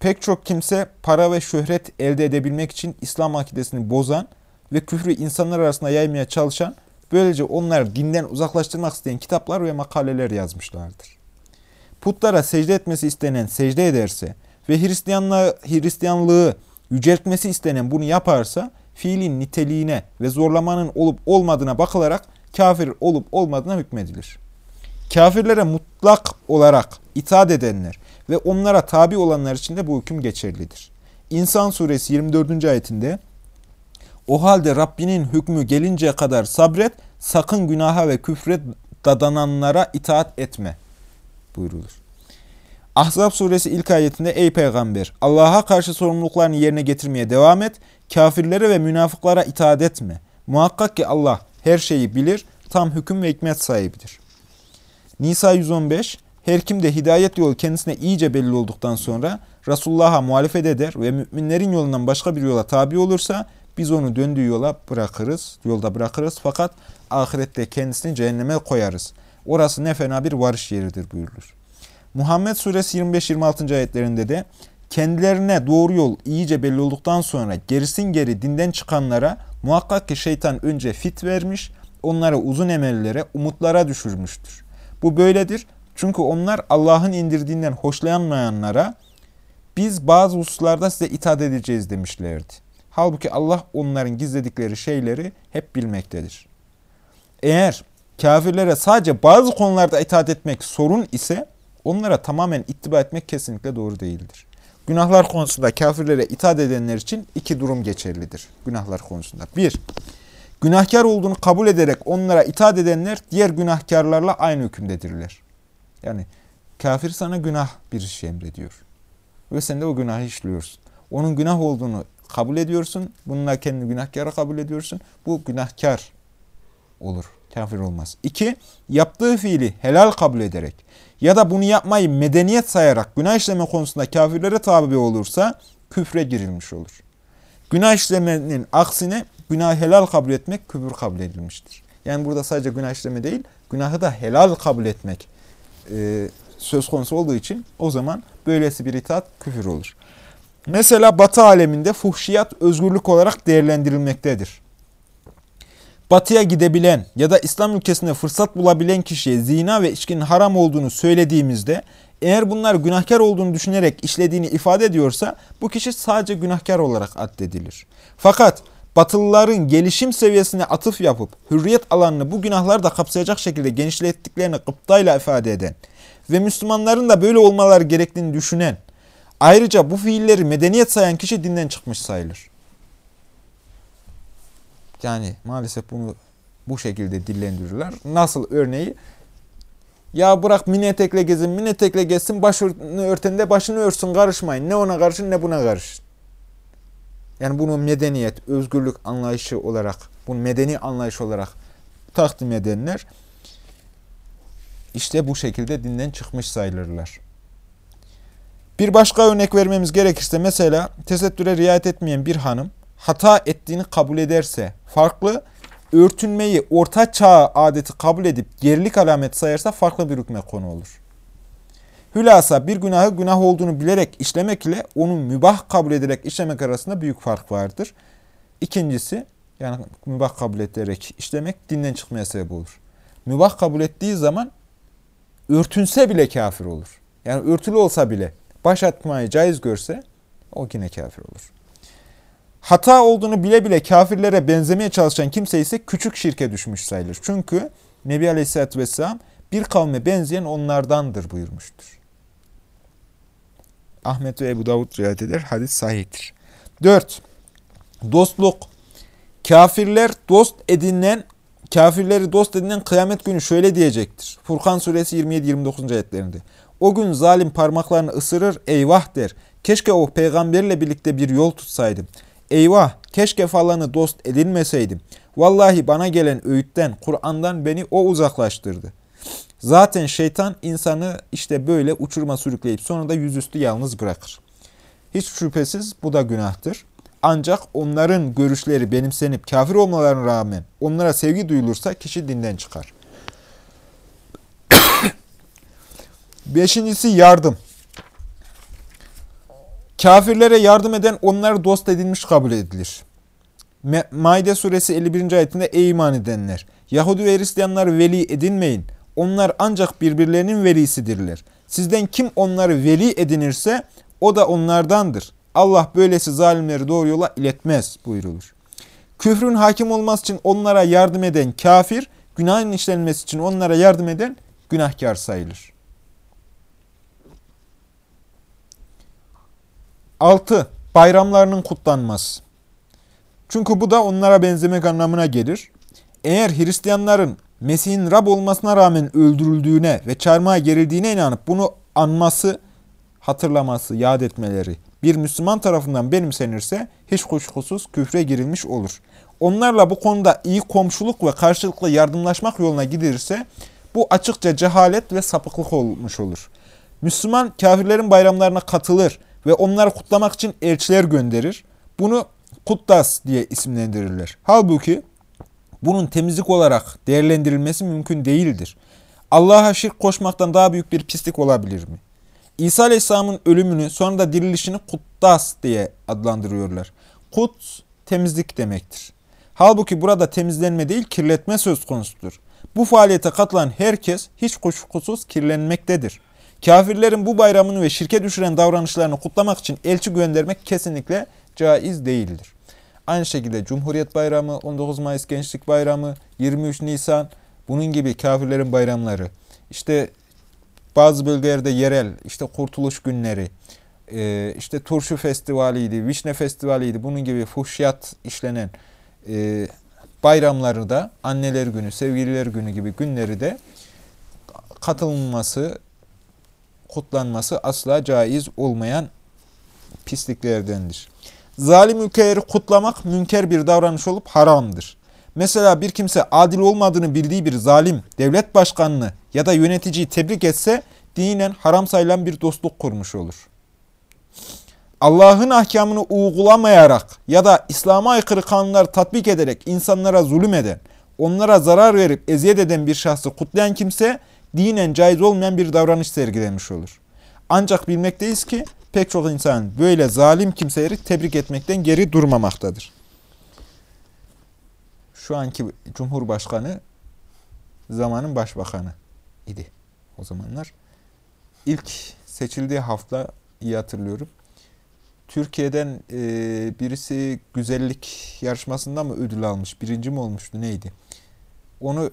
[SPEAKER 1] Pek çok kimse para ve şöhret elde edebilmek için İslam akidesini bozan ve küfrü insanlar arasında yaymaya çalışan, böylece onları dinden uzaklaştırmak isteyen kitaplar ve makaleler yazmışlardır. Putlara secde etmesi istenen secde ederse ve Hristiyanlığı, Hristiyanlığı yüceltmesi istenen bunu yaparsa fiilin niteliğine ve zorlamanın olup olmadığına bakılarak kafir olup olmadığına hükmedilir. Kafirlere mutlak olarak itaat edenler ve onlara tabi olanlar için de bu hüküm geçerlidir. İnsan suresi 24. ayetinde o halde Rabbinin hükmü gelinceye kadar sabret, sakın günaha ve küfre dadananlara itaat etme buyrulur. Ahzab suresi ilk ayetinde ey peygamber Allah'a karşı sorumluluklarını yerine getirmeye devam et. Kafirlere ve münafıklara itaat etme. Muhakkak ki Allah her şeyi bilir, tam hüküm ve hikmet sahibidir. Nisa 115 Her kim de hidayet yolu kendisine iyice belli olduktan sonra Resulullah'a muhalefet eder ve müminlerin yolundan başka bir yola tabi olursa biz onu döndüğü yola bırakırız, yolda bırakırız fakat ahirette kendisini cehenneme koyarız. Orası ne fena bir varış yeridir buyurulur. Muhammed suresi 25-26. ayetlerinde de kendilerine doğru yol iyice belli olduktan sonra gerisin geri dinden çıkanlara muhakkak ki şeytan önce fit vermiş, onları uzun emellere, umutlara düşürmüştür. Bu böyledir çünkü onlar Allah'ın indirdiğinden hoşlanmayanlara biz bazı hususlarda size itaat edeceğiz demişlerdi. Halbuki Allah onların gizledikleri şeyleri hep bilmektedir. Eğer kafirlere sadece bazı konularda itaat etmek sorun ise onlara tamamen ittiba etmek kesinlikle doğru değildir. Günahlar konusunda kafirlere itaat edenler için iki durum geçerlidir. Günahlar konusunda. Bir, günahkar olduğunu kabul ederek onlara itaat edenler diğer günahkarlarla aynı hükümdedirler. Yani kafir sana günah bir iş emrediyor. Ve sen de o günahı işliyorsun. Onun günah olduğunu kabul ediyorsun. Bununla kendi günahkarı kabul ediyorsun. Bu günahkar olur. Kafir olmaz. İki, yaptığı fiili helal kabul ederek ya da bunu yapmayı medeniyet sayarak günah işleme konusunda kafirlere tabi olursa küfre girilmiş olur. Günah işlemenin aksine günah helal kabul etmek küfür kabul edilmiştir. Yani burada sadece günah işleme değil, günahı da helal kabul etmek e, söz konusu olduğu için o zaman böylesi bir itaat küfür olur. Mesela Batı aleminde fuhşiyat özgürlük olarak değerlendirilmektedir. Batıya gidebilen ya da İslam ülkesinde fırsat bulabilen kişiye zina ve içkinin haram olduğunu söylediğimizde Eğer bunlar günahkar olduğunu düşünerek işlediğini ifade ediyorsa bu kişi sadece günahkar olarak addedilir. Fakat Batılıların gelişim seviyesine atıf yapıp hürriyet alanını bu günahları da kapsayacak şekilde genişlettiklerini gıptayla ifade eden ve Müslümanların da böyle olmaları gerektiğini düşünen, ayrıca bu fiilleri medeniyet sayan kişi dinden çıkmış sayılır. Yani maalesef bunu bu şekilde dillendiriyorlar. Nasıl örneği? Ya bırak mini etekle gezin, mini etekle gezsin, başını örtende başını örsün, karışmayın. Ne ona karışın ne buna karışın. Yani bunu medeniyet, özgürlük anlayışı olarak, bunu medeni anlayış olarak takdim edenler işte bu şekilde dinden çıkmış sayılırlar. Bir başka örnek vermemiz gerekirse mesela tesettüre riayet etmeyen bir hanım hata ettiğini kabul ederse farklı, örtünmeyi orta çağ adeti kabul edip gerilik alamet sayarsa farklı bir hükme konu olur. Hülasa bir günahı günah olduğunu bilerek işlemek ile onu mübah kabul ederek işlemek arasında büyük fark vardır. İkincisi yani mübah kabul ederek işlemek dinden çıkmaya sebep olur. Mübah kabul ettiği zaman örtünse bile kafir olur. Yani örtülü olsa bile baş atmayı caiz görse o yine kafir olur. Hata olduğunu bile bile kafirlere benzemeye çalışan kimse ise küçük şirke düşmüş sayılır. Çünkü Nebi Aleyhisselatü Vesselam bir kavme benzeyen onlardandır buyurmuştur. Ahmet ve Ebu Davud rivayet eder. Hadis sahihtir. 4. Dostluk. Kafirler dost edinilen kafirleri dost edinen kıyamet günü şöyle diyecektir. Furkan suresi 27-29. ayetlerinde. O gün zalim parmaklarını ısırır, eyvah der. Keşke o peygamberle birlikte bir yol tutsaydım. Eyvah, keşke falanı dost edinmeseydim. Vallahi bana gelen öğütten, Kur'an'dan beni o uzaklaştırdı. Zaten şeytan insanı işte böyle uçurma sürükleyip sonra da yüzüstü yalnız bırakır. Hiç şüphesiz bu da günahtır. Ancak onların görüşleri benimsenip kafir olmalarına rağmen onlara sevgi duyulursa kişi dinden çıkar. Beşincisi yardım. Kafirlere yardım eden onları dost edilmiş kabul edilir. Maide suresi 51. ayetinde ey iman edenler! Yahudi ve Hristiyanları veli edinmeyin. Onlar ancak birbirlerinin velisidirler. Sizden kim onları veli edinirse o da onlardandır. Allah böylesi zalimleri doğru yola iletmez buyurulur. Küfrün hakim olması için onlara yardım eden kafir, günahın işlenmesi için onlara yardım eden günahkar sayılır. 6. Bayramlarının kutlanması. Çünkü bu da onlara benzemek anlamına gelir. Eğer Hristiyanların Mesih'in Rab olmasına rağmen öldürüldüğüne ve çarmıha gerildiğine inanıp bunu anması, hatırlaması, yad etmeleri bir Müslüman tarafından benimsenirse hiç kuşkusuz küfre girilmiş olur. Onlarla bu konuda iyi komşuluk ve karşılıklı yardımlaşmak yoluna gidilirse bu açıkça cehalet ve sapıklık olmuş olur. Müslüman kafirlerin bayramlarına katılır ve onları kutlamak için elçiler gönderir. Bunu Kuttas diye isimlendirirler. Halbuki bunun temizlik olarak değerlendirilmesi mümkün değildir. Allah'a şirk koşmaktan daha büyük bir pislik olabilir mi? İsa Aleyhisselam'ın ölümünü sonra da dirilişini Kuttas diye adlandırıyorlar. Kut temizlik demektir. Halbuki burada temizlenme değil kirletme söz konusudur. Bu faaliyete katılan herkes hiç kuşkusuz kirlenmektedir. Kafirlerin bu bayramını ve şirke düşüren davranışlarını kutlamak için elçi göndermek kesinlikle caiz değildir. Aynı şekilde Cumhuriyet Bayramı, 19 Mayıs Gençlik Bayramı, 23 Nisan bunun gibi kafirlerin bayramları. İşte bazı bölgelerde yerel, işte kurtuluş günleri, e, işte turşu festivaliydi, vişne festivaliydi, bunun gibi fuhşiyat işlenen e, bayramları da anneler günü, sevgililer günü gibi günleri de katılınması, kutlanması asla caiz olmayan pisliklerdendir. Zalim ülkeleri kutlamak münker bir davranış olup haramdır. Mesela bir kimse adil olmadığını bildiği bir zalim, devlet başkanını ya da yöneticiyi tebrik etse dinen haram sayılan bir dostluk kurmuş olur. Allah'ın ahkamını uygulamayarak ya da İslam'a aykırı kanunlar tatbik ederek insanlara zulüm eden, onlara zarar verip eziyet eden bir şahsı kutlayan kimse dinen caiz olmayan bir davranış sergilemiş olur. Ancak bilmekteyiz ki pek çok insan böyle zalim kimseleri tebrik etmekten geri durmamaktadır. Şu anki Cumhurbaşkanı zamanın başbakanı idi o zamanlar. ilk seçildiği hafta iyi hatırlıyorum. Türkiye'den e, birisi güzellik yarışmasında mı ödül almış? Birinci mi olmuştu? Neydi? Onu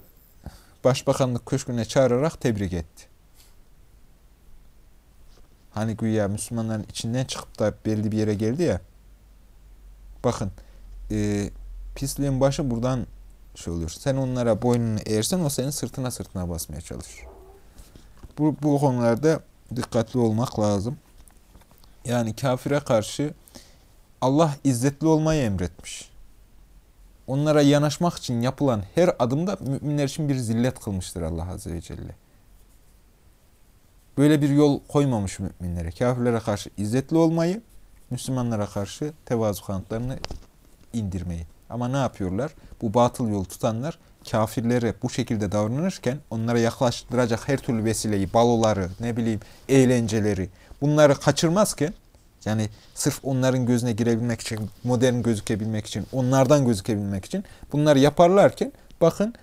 [SPEAKER 1] Başbakanlık Köşkü'ne çağırarak tebrik etti. Hani güya Müslümanların içinden çıkıp da belli bir yere geldi ya. Bakın e, pisliğin başı buradan şey oluyor. Sen onlara boynunu eğersen o senin sırtına sırtına basmaya çalışır. Bu, bu konularda dikkatli olmak lazım. Yani kafire karşı Allah izzetli olmayı emretmiş. Onlara yanaşmak için yapılan her adımda müminler için bir zillet kılmıştır Allah Azze ve Celle. Böyle bir yol koymamış müminlere. Kafirlere karşı izzetli olmayı, Müslümanlara karşı tevazu kanatlarını indirmeyi. Ama ne yapıyorlar? Bu batıl yol tutanlar kafirlere bu şekilde davranırken onlara yaklaştıracak her türlü vesileyi, baloları, ne bileyim eğlenceleri bunları kaçırmazken yani sırf onların gözüne girebilmek için, modern gözükebilmek için, onlardan gözükebilmek için bunları yaparlarken bakın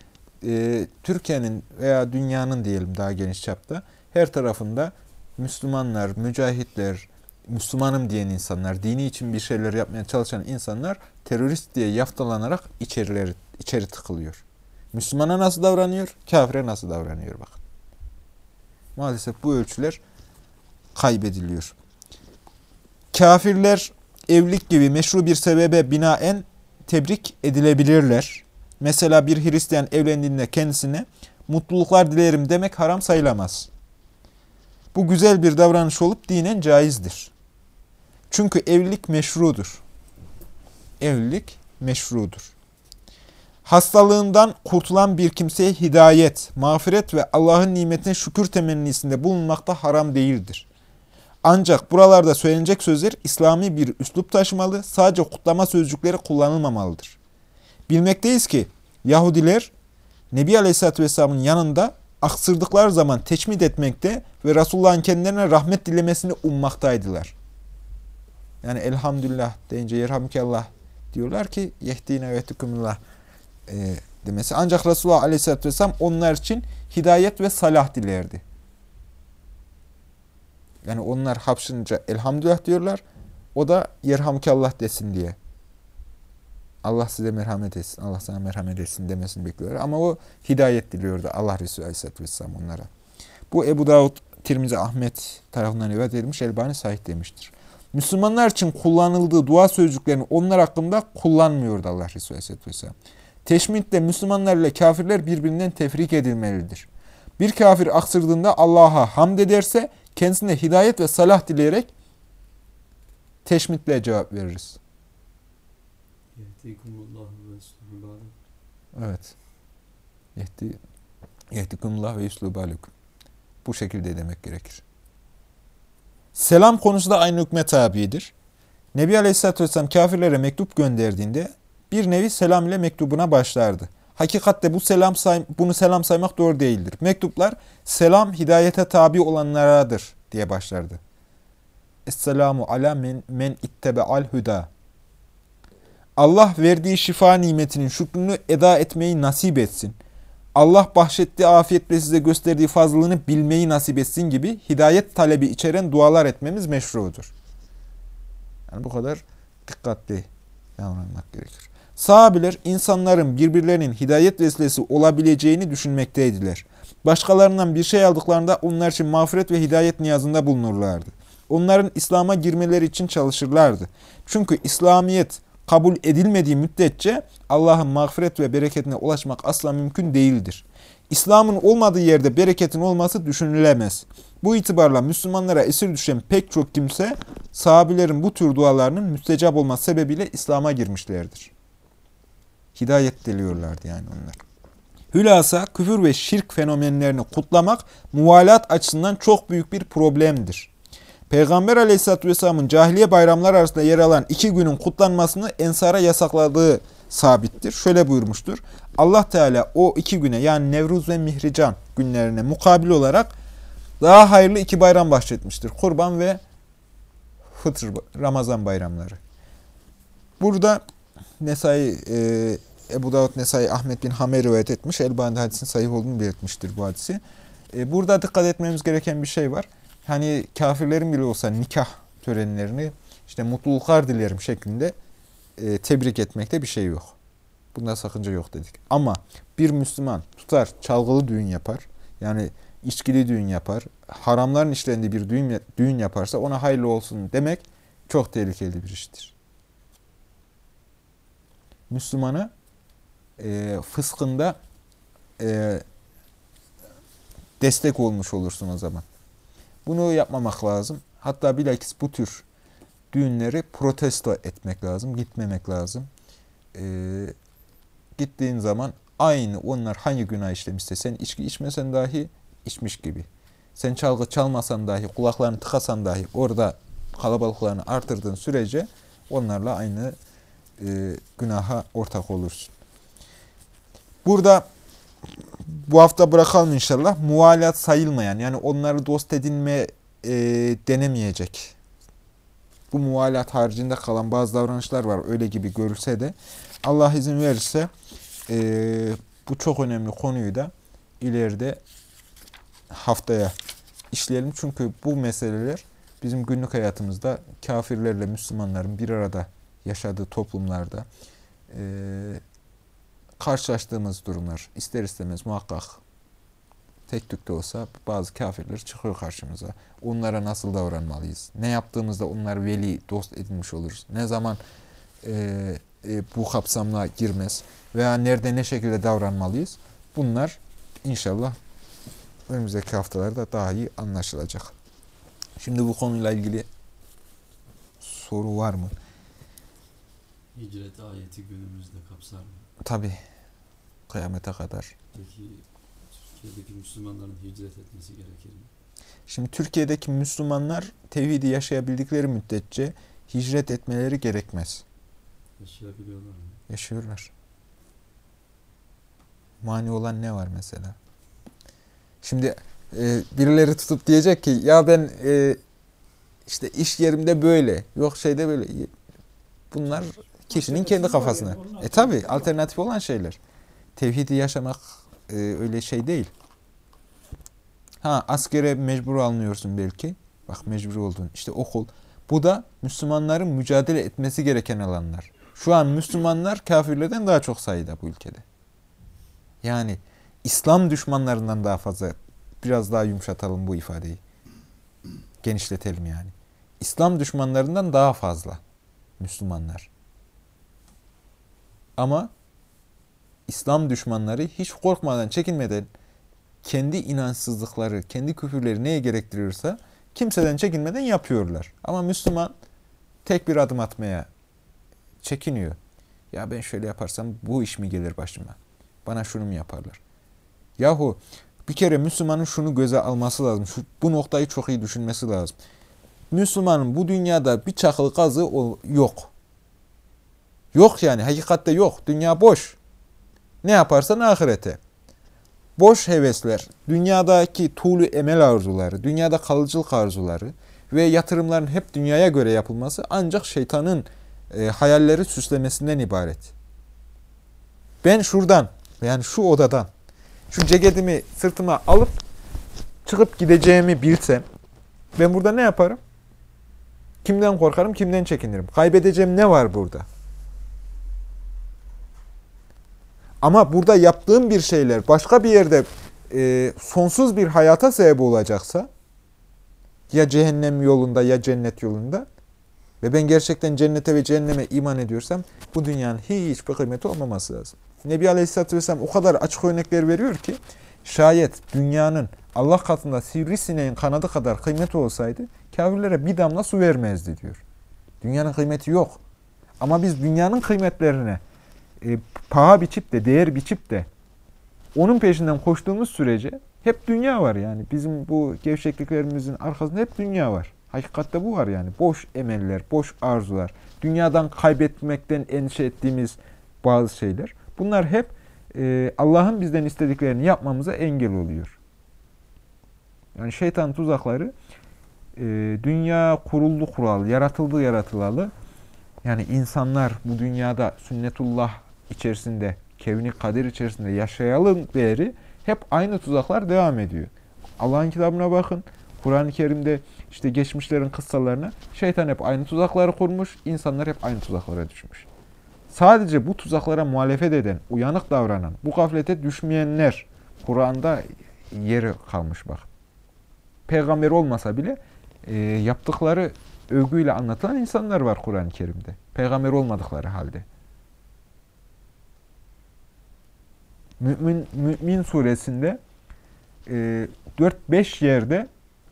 [SPEAKER 1] e, Türkiye'nin veya dünyanın diyelim daha geniş çapta her tarafında Müslümanlar, mücahitler, Müslümanım diyen insanlar, dini için bir şeyler yapmaya çalışan insanlar terörist diye yaftalanarak içerileri, içeri tıkılıyor. Müslümana nasıl davranıyor? Kafire nasıl davranıyor bakın. Maalesef bu ölçüler kaybediliyor. Kafirler evlilik gibi meşru bir sebebe binaen tebrik edilebilirler. Mesela bir Hristiyan evlendiğinde kendisine mutluluklar dilerim demek haram sayılamaz. Bu güzel bir davranış olup dinen caizdir. Çünkü evlilik meşrudur. Evlilik meşrudur. Hastalığından kurtulan bir kimseye hidayet, mağfiret ve Allah'ın nimetine şükür temennisinde bulunmak da haram değildir. Ancak buralarda söylenecek sözler İslami bir üslup taşımalı, sadece kutlama sözcükleri kullanılmamalıdır. Bilmekteyiz ki Yahudiler Nebi Aleyhisselatü Vesselam'ın yanında aksırdıkları zaman teçmit etmekte ve Resulullah'ın kendilerine rahmet dilemesini ummaktaydılar. Yani elhamdülillah deyince yerhamdülillah diyorlar ki yehdine ve etükumullah e, demesi. Ancak Resulullah Aleyhisselatü Vesselam onlar için hidayet ve salah dilerdi. Yani onlar hapşınca elhamdülillah diyorlar. O da yerhamdülillah desin diye. Allah size merhamet etsin, Allah sana merhamet etsin demesini bekliyorlar. Ama o hidayet diliyordu Allah Resulü Aleyhisselatü Vesselam onlara. Bu Ebu Davud, Tirmizi, Ahmet tarafından rivayet edilmiş, Elbani sahih demiştir. Müslümanlar için kullanıldığı dua sözcüklerini onlar hakkında kullanmıyordu Allah Resulü Aleyhisselatü Vesselam. Teşmitle Müslümanlar ile kafirler birbirinden tefrik edilmelidir. Bir kafir aksırdığında Allah'a hamd ederse kendisine hidayet ve salah dileyerek teşmitle cevap veririz. Evet. Yehdi, yehdikumullah ve yuslû bâlukum. Bu şekilde demek gerekir. Selam konusu da aynı hükme tabidir. Nebi Aleyhisselatü Vesselam kafirlere mektup gönderdiğinde bir nevi selam ile mektubuna başlardı. Hakikatte bu selam say bunu selam saymak doğru değildir. Mektuplar selam hidayete tabi olanlaradır diye başlardı. Esselamu ala men, men ittebe'al huda. Allah verdiği şifa nimetinin şükrünü eda etmeyi nasip etsin. Allah bahşettiği afiyetle size gösterdiği fazlılığını bilmeyi nasip etsin gibi hidayet talebi içeren dualar etmemiz meşrudur. Yani bu kadar dikkatli davranmak gerekir. Sahabiler insanların birbirlerinin hidayet vesilesi olabileceğini düşünmekteydiler. Başkalarından bir şey aldıklarında onlar için mağfiret ve hidayet niyazında bulunurlardı. Onların İslam'a girmeleri için çalışırlardı. Çünkü İslamiyet kabul edilmediği müddetçe Allah'ın mağfiret ve bereketine ulaşmak asla mümkün değildir. İslam'ın olmadığı yerde bereketin olması düşünülemez. Bu itibarla Müslümanlara esir düşen pek çok kimse sahabilerin bu tür dualarının müstecap olması sebebiyle İslam'a girmişlerdir. Hidayet diliyorlardı yani onlar. Hülasa küfür ve şirk fenomenlerini kutlamak muvalat açısından çok büyük bir problemdir. Peygamber aleyhissalatü vesselamın cahiliye bayramlar arasında yer alan iki günün kutlanmasını ensara yasakladığı sabittir. Şöyle buyurmuştur. Allah Teala o iki güne yani Nevruz ve Mihrican günlerine mukabil olarak daha hayırlı iki bayram bahşetmiştir. Kurban ve Fıtır, Ramazan bayramları. Burada Nesai, e, Ebu Davud Nesai Ahmet bin Hamer rivayet etmiş. Elbani hadisin sahih olduğunu belirtmiştir bu hadisi. E, burada dikkat etmemiz gereken bir şey var. hani kafirlerin bile olsa nikah törenlerini işte mutluluklar dilerim şeklinde e, tebrik etmekte bir şey yok. Bunda sakınca yok dedik. Ama bir Müslüman tutar çalgılı düğün yapar. Yani içkili düğün yapar. Haramların işlendiği bir düğün, düğün yaparsa ona hayırlı olsun demek çok tehlikeli bir iştir. Müslümana e, fıskında e, destek olmuş olursun o zaman. Bunu yapmamak lazım. Hatta bilakis bu tür düğünleri protesto etmek lazım, gitmemek lazım. Ee, gittiğin zaman aynı onlar hangi günah işlemişse sen içki içmesen dahi içmiş gibi. Sen çalgı çalmasan dahi, kulaklarını tıkasan dahi orada kalabalıklarını artırdığın sürece onlarla aynı e, günaha ortak olursun. Burada bu hafta bırakalım inşallah. Muvalat sayılmayan yani onları dost edinme e, denemeyecek. Bu muvalat haricinde kalan bazı davranışlar var öyle gibi görülse de Allah izin verirse e, bu çok önemli konuyu da ileride haftaya işleyelim. Çünkü bu meseleler bizim günlük hayatımızda kafirlerle Müslümanların bir arada yaşadığı toplumlarda e, karşılaştığımız durumlar. ister istemez muhakkak tek tük de olsa bazı kafirler çıkıyor karşımıza. Onlara nasıl davranmalıyız? Ne yaptığımızda onları veli, dost edinmiş oluruz? Ne zaman e, e, bu kapsamına girmez? Veya nerede ne şekilde davranmalıyız? Bunlar inşallah önümüzdeki haftalarda daha iyi anlaşılacak. Şimdi bu konuyla ilgili soru var mı?
[SPEAKER 2] Hicret ayeti günümüzde kapsar mı?
[SPEAKER 1] Tabi kıyamete kadar.
[SPEAKER 2] Peki Türkiye'deki Müslümanların hicret etmesi gerekir mi?
[SPEAKER 1] Şimdi Türkiye'deki Müslümanlar tevhidi yaşayabildikleri müddetçe hicret etmeleri gerekmez.
[SPEAKER 2] Yaşayabiliyorlar mı?
[SPEAKER 1] Yaşıyorlar. Mani olan ne var mesela? Şimdi e, birileri tutup diyecek ki ya ben e, işte iş yerimde böyle, yok şeyde böyle. Bunlar kişinin kendi kafasına. E tabi alternatif olan şeyler. Tevhidi yaşamak e, öyle şey değil. Ha askere mecbur alınıyorsun belki. Bak mecbur oldun. İşte okul. Bu da Müslümanların mücadele etmesi gereken alanlar. Şu an Müslümanlar kafirlerden daha çok sayıda bu ülkede. Yani İslam düşmanlarından daha fazla. Biraz daha yumuşatalım bu ifadeyi. Genişletelim yani. İslam düşmanlarından daha fazla Müslümanlar. Ama İslam düşmanları hiç korkmadan, çekinmeden kendi inançsızlıkları, kendi küfürleri neye gerektiriyorsa kimseden çekinmeden yapıyorlar. Ama Müslüman tek bir adım atmaya çekiniyor. Ya ben şöyle yaparsam bu iş mi gelir başıma? Bana şunu mu yaparlar? Yahu bir kere Müslümanın şunu göze alması lazım. Şu, bu noktayı çok iyi düşünmesi lazım. Müslümanın bu dünyada bir çakıl kazı yok. Yok yani hakikatte yok. Dünya boş. Ne yaparsan ahirete. Boş hevesler, dünyadaki tuğlu emel arzuları, dünyada kalıcılık arzuları ve yatırımların hep dünyaya göre yapılması ancak şeytanın e, hayalleri süslemesinden ibaret. Ben şuradan, yani şu odadan, şu ceketimi sırtıma alıp çıkıp gideceğimi bilsem, ben burada ne yaparım? Kimden korkarım, kimden çekinirim? Kaybedeceğim ne var burada? Ama burada yaptığım bir şeyler başka bir yerde e, sonsuz bir hayata sebep olacaksa ya cehennem yolunda ya cennet yolunda ve ben gerçekten cennete ve cehenneme iman ediyorsam bu dünyanın hiçbir kıymeti olmaması lazım. Nebi Aleyhisselatü Vesselam o kadar açık örnekler veriyor ki şayet dünyanın Allah katında sivrisineğin kanadı kadar kıymeti olsaydı kafirlere bir damla su vermezdi diyor. Dünyanın kıymeti yok. Ama biz dünyanın kıymetlerine e, paha biçip de, değer biçip de onun peşinden koştuğumuz sürece hep dünya var yani. Bizim bu gevşekliklerimizin arkasında hep dünya var. Hakikatte bu var yani. Boş emeller, boş arzular, dünyadan kaybetmekten endişe ettiğimiz bazı şeyler. Bunlar hep e, Allah'ın bizden istediklerini yapmamıza engel oluyor. Yani şeytan tuzakları e, dünya kuruldu kural, yaratıldı yaratılalı. Yani insanlar bu dünyada sünnetullah içerisinde, kevni kadir içerisinde yaşayalım değeri hep aynı tuzaklar devam ediyor. Allah'ın kitabına bakın. Kur'an-ı Kerim'de işte geçmişlerin kıssalarına şeytan hep aynı tuzakları kurmuş, insanlar hep aynı tuzaklara düşmüş. Sadece bu tuzaklara muhalefet eden, uyanık davranan, bu gaflete düşmeyenler Kur'an'da yeri kalmış bak. Peygamber olmasa bile e, yaptıkları övgüyle anlatılan insanlar var Kur'an-ı Kerim'de. Peygamber olmadıkları halde. Mümin, Mümin suresinde e, 4-5 yerde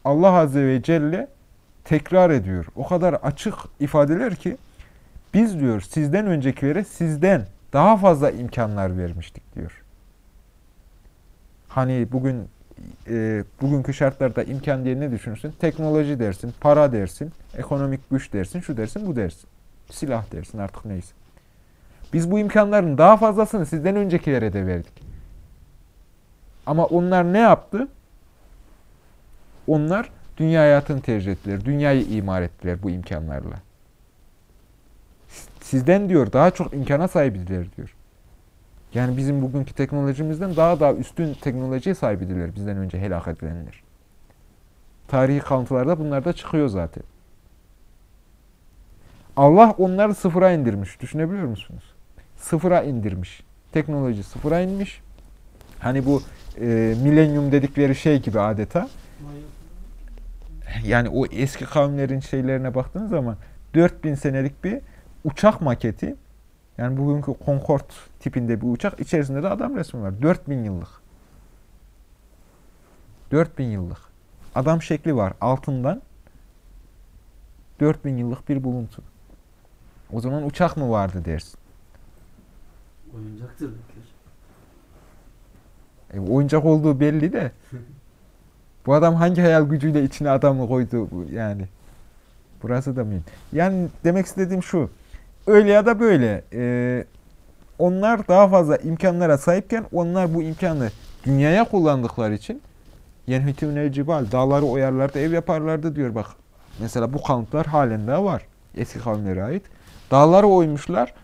[SPEAKER 1] Allah Azze ve Celle tekrar ediyor. O kadar açık ifadeler ki biz diyor sizden öncekilere sizden daha fazla imkanlar vermiştik diyor. Hani bugün e, bugünkü şartlarda imkan diye ne düşünürsün? Teknoloji dersin, para dersin, ekonomik güç dersin, şu dersin, bu dersin. Silah dersin artık neyse. Biz bu imkanların daha fazlasını sizden öncekilere de verdik. Ama onlar ne yaptı? Onlar dünya hayatını tercih ettiler. Dünyayı imar ettiler bu imkanlarla. Sizden diyor daha çok imkana sahibidiler diyor. Yani bizim bugünkü teknolojimizden daha daha üstün teknolojiye sahibidirler bizden önce helak edilenler. Tarihi kalıntılarda bunlar da çıkıyor zaten. Allah onları sıfıra indirmiş. Düşünebiliyor musunuz? Sıfıra indirmiş. Teknoloji sıfıra inmiş. Hani bu e, milenyum dedikleri şey gibi adeta. Yani o eski kavimlerin şeylerine baktığınız zaman 4000 senelik bir uçak maketi yani bugünkü Concorde tipinde bir uçak içerisinde de adam resmi var. 4000 yıllık. 4000 yıllık. Adam şekli var altından. 4000 yıllık bir buluntu. O zaman uçak mı vardı dersin?
[SPEAKER 2] Oyuncaktır bekler.
[SPEAKER 1] E, oyuncak olduğu belli de. Bu adam hangi hayal gücüyle içine adamı koydu yani. Burası da mühim. Yani demek istediğim şu. Öyle ya da böyle. E, onlar daha fazla imkanlara sahipken onlar bu imkanı dünyaya kullandıkları için yenhitûnel cibal dağları oyarlardı, ev yaparlardı diyor bak. Mesela bu kanıtlar halen daha var. Eski kavimlere ait. Dağları oymuşlar.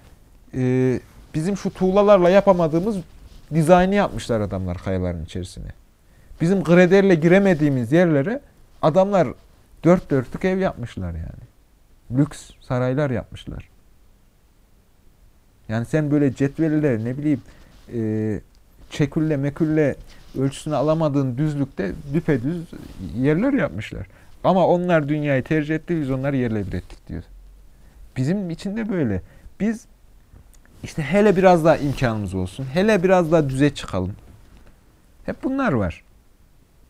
[SPEAKER 1] E, bizim şu tuğlalarla yapamadığımız dizaynı yapmışlar adamlar kayaların içerisine. Bizim grederle giremediğimiz yerlere adamlar dört dörtlük ev yapmışlar yani. Lüks saraylar yapmışlar. Yani sen böyle cetvelle ne bileyim e, çekülle mekülle ölçüsünü alamadığın düzlükte düpedüz yerler yapmışlar. Ama onlar dünyayı tercih etti, biz onları yerle bir ettik diyor. Bizim için de böyle. Biz işte hele biraz daha imkanımız olsun, hele biraz daha düze çıkalım. Hep bunlar var.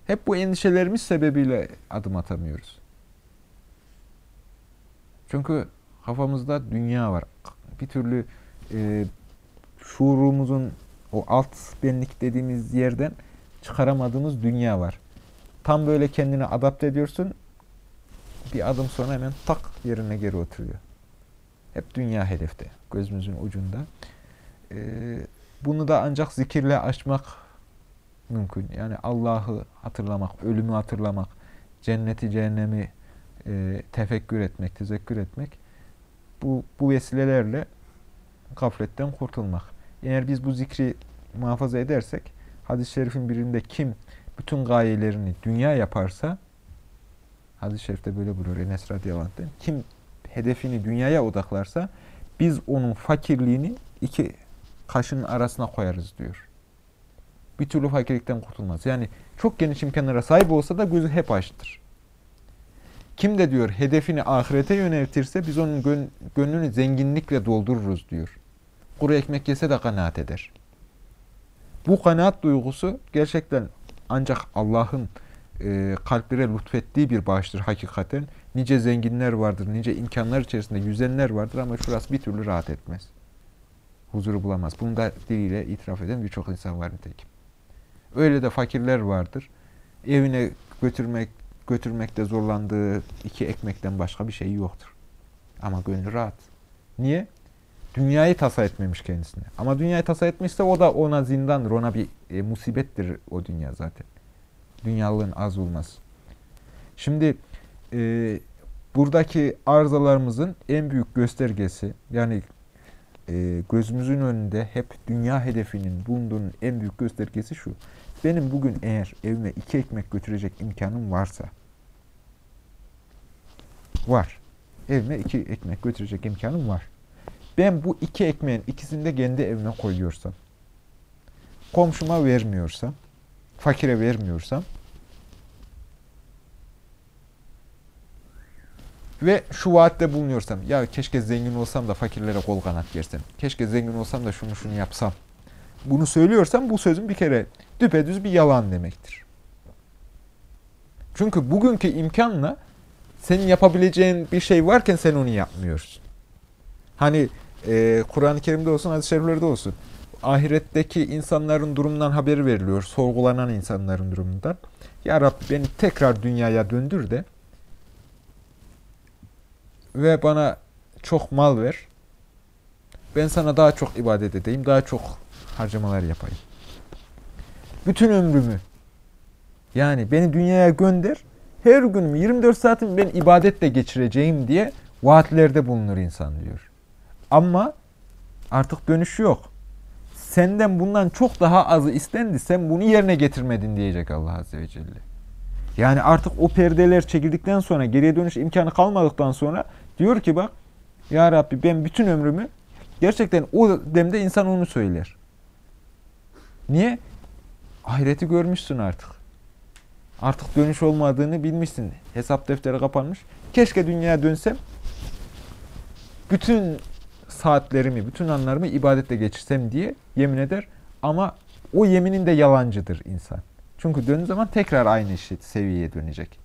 [SPEAKER 1] Hep bu endişelerimiz sebebiyle adım atamıyoruz. Çünkü kafamızda dünya var. Bir türlü e, şuurumuzun o alt benlik dediğimiz yerden çıkaramadığımız dünya var. Tam böyle kendini adapte ediyorsun. Bir adım sonra hemen tak yerine geri oturuyor. Hep dünya hedefte. Gözümüzün ucunda. E, bunu da ancak zikirle aşmak mümkün. Yani Allah'ı hatırlamak, ölümü hatırlamak, cenneti, cehennemi e, tefekkür etmek, tezekkür etmek bu, bu vesilelerle gafletten kurtulmak. Eğer biz bu zikri muhafaza edersek, hadis-i şerifin birinde kim bütün gayelerini dünya yaparsa, hadis-i şerifte böyle buyuruyor Enes radıyallahu anh'den, kim hedefini dünyaya odaklarsa, biz onun fakirliğini iki kaşın arasına koyarız diyor. Bir türlü fakirlikten kurtulmaz. Yani çok geniş imkanlara sahip olsa da gözü hep açtır. Kim de diyor hedefini ahirete yöneltirse biz onun gön gönlünü zenginlikle doldururuz diyor. Kuru ekmek yese de kanaat eder. Bu kanaat duygusu gerçekten ancak Allah'ın e, kalplere lütfettiği bir bağıştır hakikaten. Nice zenginler vardır, nice imkanlar içerisinde yüzenler vardır ama şurası bir türlü rahat etmez. Huzuru bulamaz. Bunu da diliyle itiraf eden birçok insan var nitekim. Öyle de fakirler vardır. Evine götürmek götürmekte zorlandığı iki ekmekten başka bir şey yoktur. Ama gönlü rahat. Niye? Dünyayı tasa etmemiş kendisine. Ama dünyayı tasa etmişse o da ona zindandır. Ona bir e, musibettir o dünya zaten. Dünyalığın az olmaz. Şimdi e, buradaki arızalarımızın en büyük göstergesi yani e, gözümüzün önünde hep dünya hedefinin bulunduğunun en büyük göstergesi şu. Benim bugün eğer evime iki ekmek götürecek imkanım varsa Var. Evime iki ekmek götürecek imkanım var. Ben bu iki ekmeğin ikisini de kendi evime koyuyorsam, komşuma vermiyorsam, fakire vermiyorsam ve şu vaatte bulunuyorsam, ya keşke zengin olsam da fakirlere kol kanat gersem, keşke zengin olsam da şunu şunu yapsam, bunu söylüyorsam bu sözün bir kere düpedüz bir yalan demektir. Çünkü bugünkü imkanla senin yapabileceğin bir şey varken sen onu yapmıyorsun. Hani e, Kur'an-ı Kerim'de olsun, hadis-i şeriflerde olsun. Ahiretteki insanların durumundan haber veriliyor. Sorgulanan insanların durumundan. Ya Rabbi beni tekrar dünyaya döndür de ve bana çok mal ver. Ben sana daha çok ibadet edeyim, daha çok harcamalar yapayım. Bütün ömrümü yani beni dünyaya gönder, her gün 24 saatimi ben ibadetle geçireceğim diye vaatlerde bulunur insan diyor. Ama artık dönüş yok. Senden bundan çok daha azı istendi, sen bunu yerine getirmedin diyecek Allah Azze ve Celle. Yani artık o perdeler çekildikten sonra, geriye dönüş imkanı kalmadıktan sonra diyor ki bak, Ya Rabbi ben bütün ömrümü, gerçekten o demde insan onu söyler. Niye? Ahireti görmüşsün artık. Artık dönüş olmadığını bilmişsin. Hesap defteri kapanmış. Keşke dünyaya dönsem. Bütün saatlerimi, bütün anlarımı ibadetle geçirsem diye yemin eder. Ama o yeminin de yalancıdır insan. Çünkü döndüğü zaman tekrar aynı şey, seviyeye dönecek.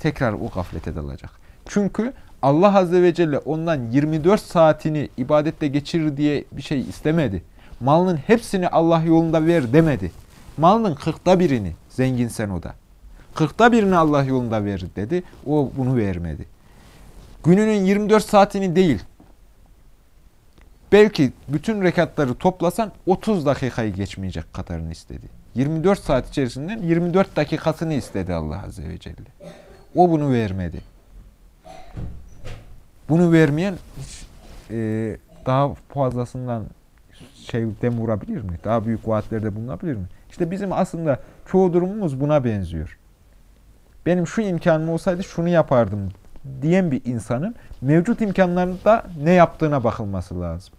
[SPEAKER 1] Tekrar o gaflete dalacak. Çünkü Allah Azze ve Celle ondan 24 saatini ibadette geçirir diye bir şey istemedi. Malının hepsini Allah yolunda ver demedi. Malının kırkta birini, zenginsen o da. Kırkta birini Allah yolunda ver dedi. O bunu vermedi. Gününün 24 saatini değil, belki bütün rekatları toplasan 30 dakikayı geçmeyecek kadarını istedi. 24 saat içerisinden 24 dakikasını istedi Allah Azze ve Celle. O bunu vermedi. Bunu vermeyen hiç, e, daha fazlasından şey dem vurabilir mi? Daha büyük vaatlerde bulunabilir mi? İşte bizim aslında çoğu durumumuz buna benziyor. Benim şu imkanım olsaydı şunu yapardım diyen bir insanın mevcut imkanlarında ne yaptığına bakılması lazım.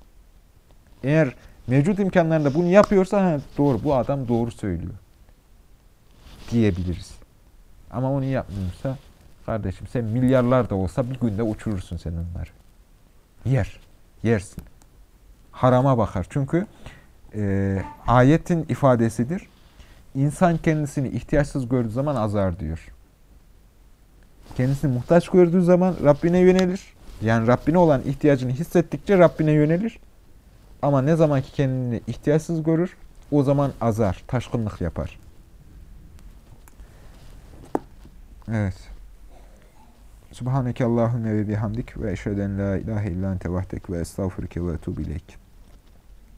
[SPEAKER 1] Eğer mevcut imkanlarında bunu yapıyorsa ha, doğru bu adam doğru söylüyor diyebiliriz. Ama onu yapmıyorsa kardeşim sen milyarlar da olsa bir günde uçurursun sen onları. Yer. Yersin. Harama bakar. Çünkü e, ayetin ifadesidir. İnsan kendisini ihtiyaçsız gördüğü zaman azar diyor. Kendisini muhtaç gördüğü zaman Rabbine yönelir. Yani Rabbine olan ihtiyacını hissettikçe Rabbine yönelir. Ama ne zaman ki kendini ihtiyaçsız görür, o zaman azar, taşkınlık yapar. Evet. Subhaneke Allahümme ve bihamdik ve eşheden la ilahe illa ente vahdek ve estağfurke ve etubu ileyk.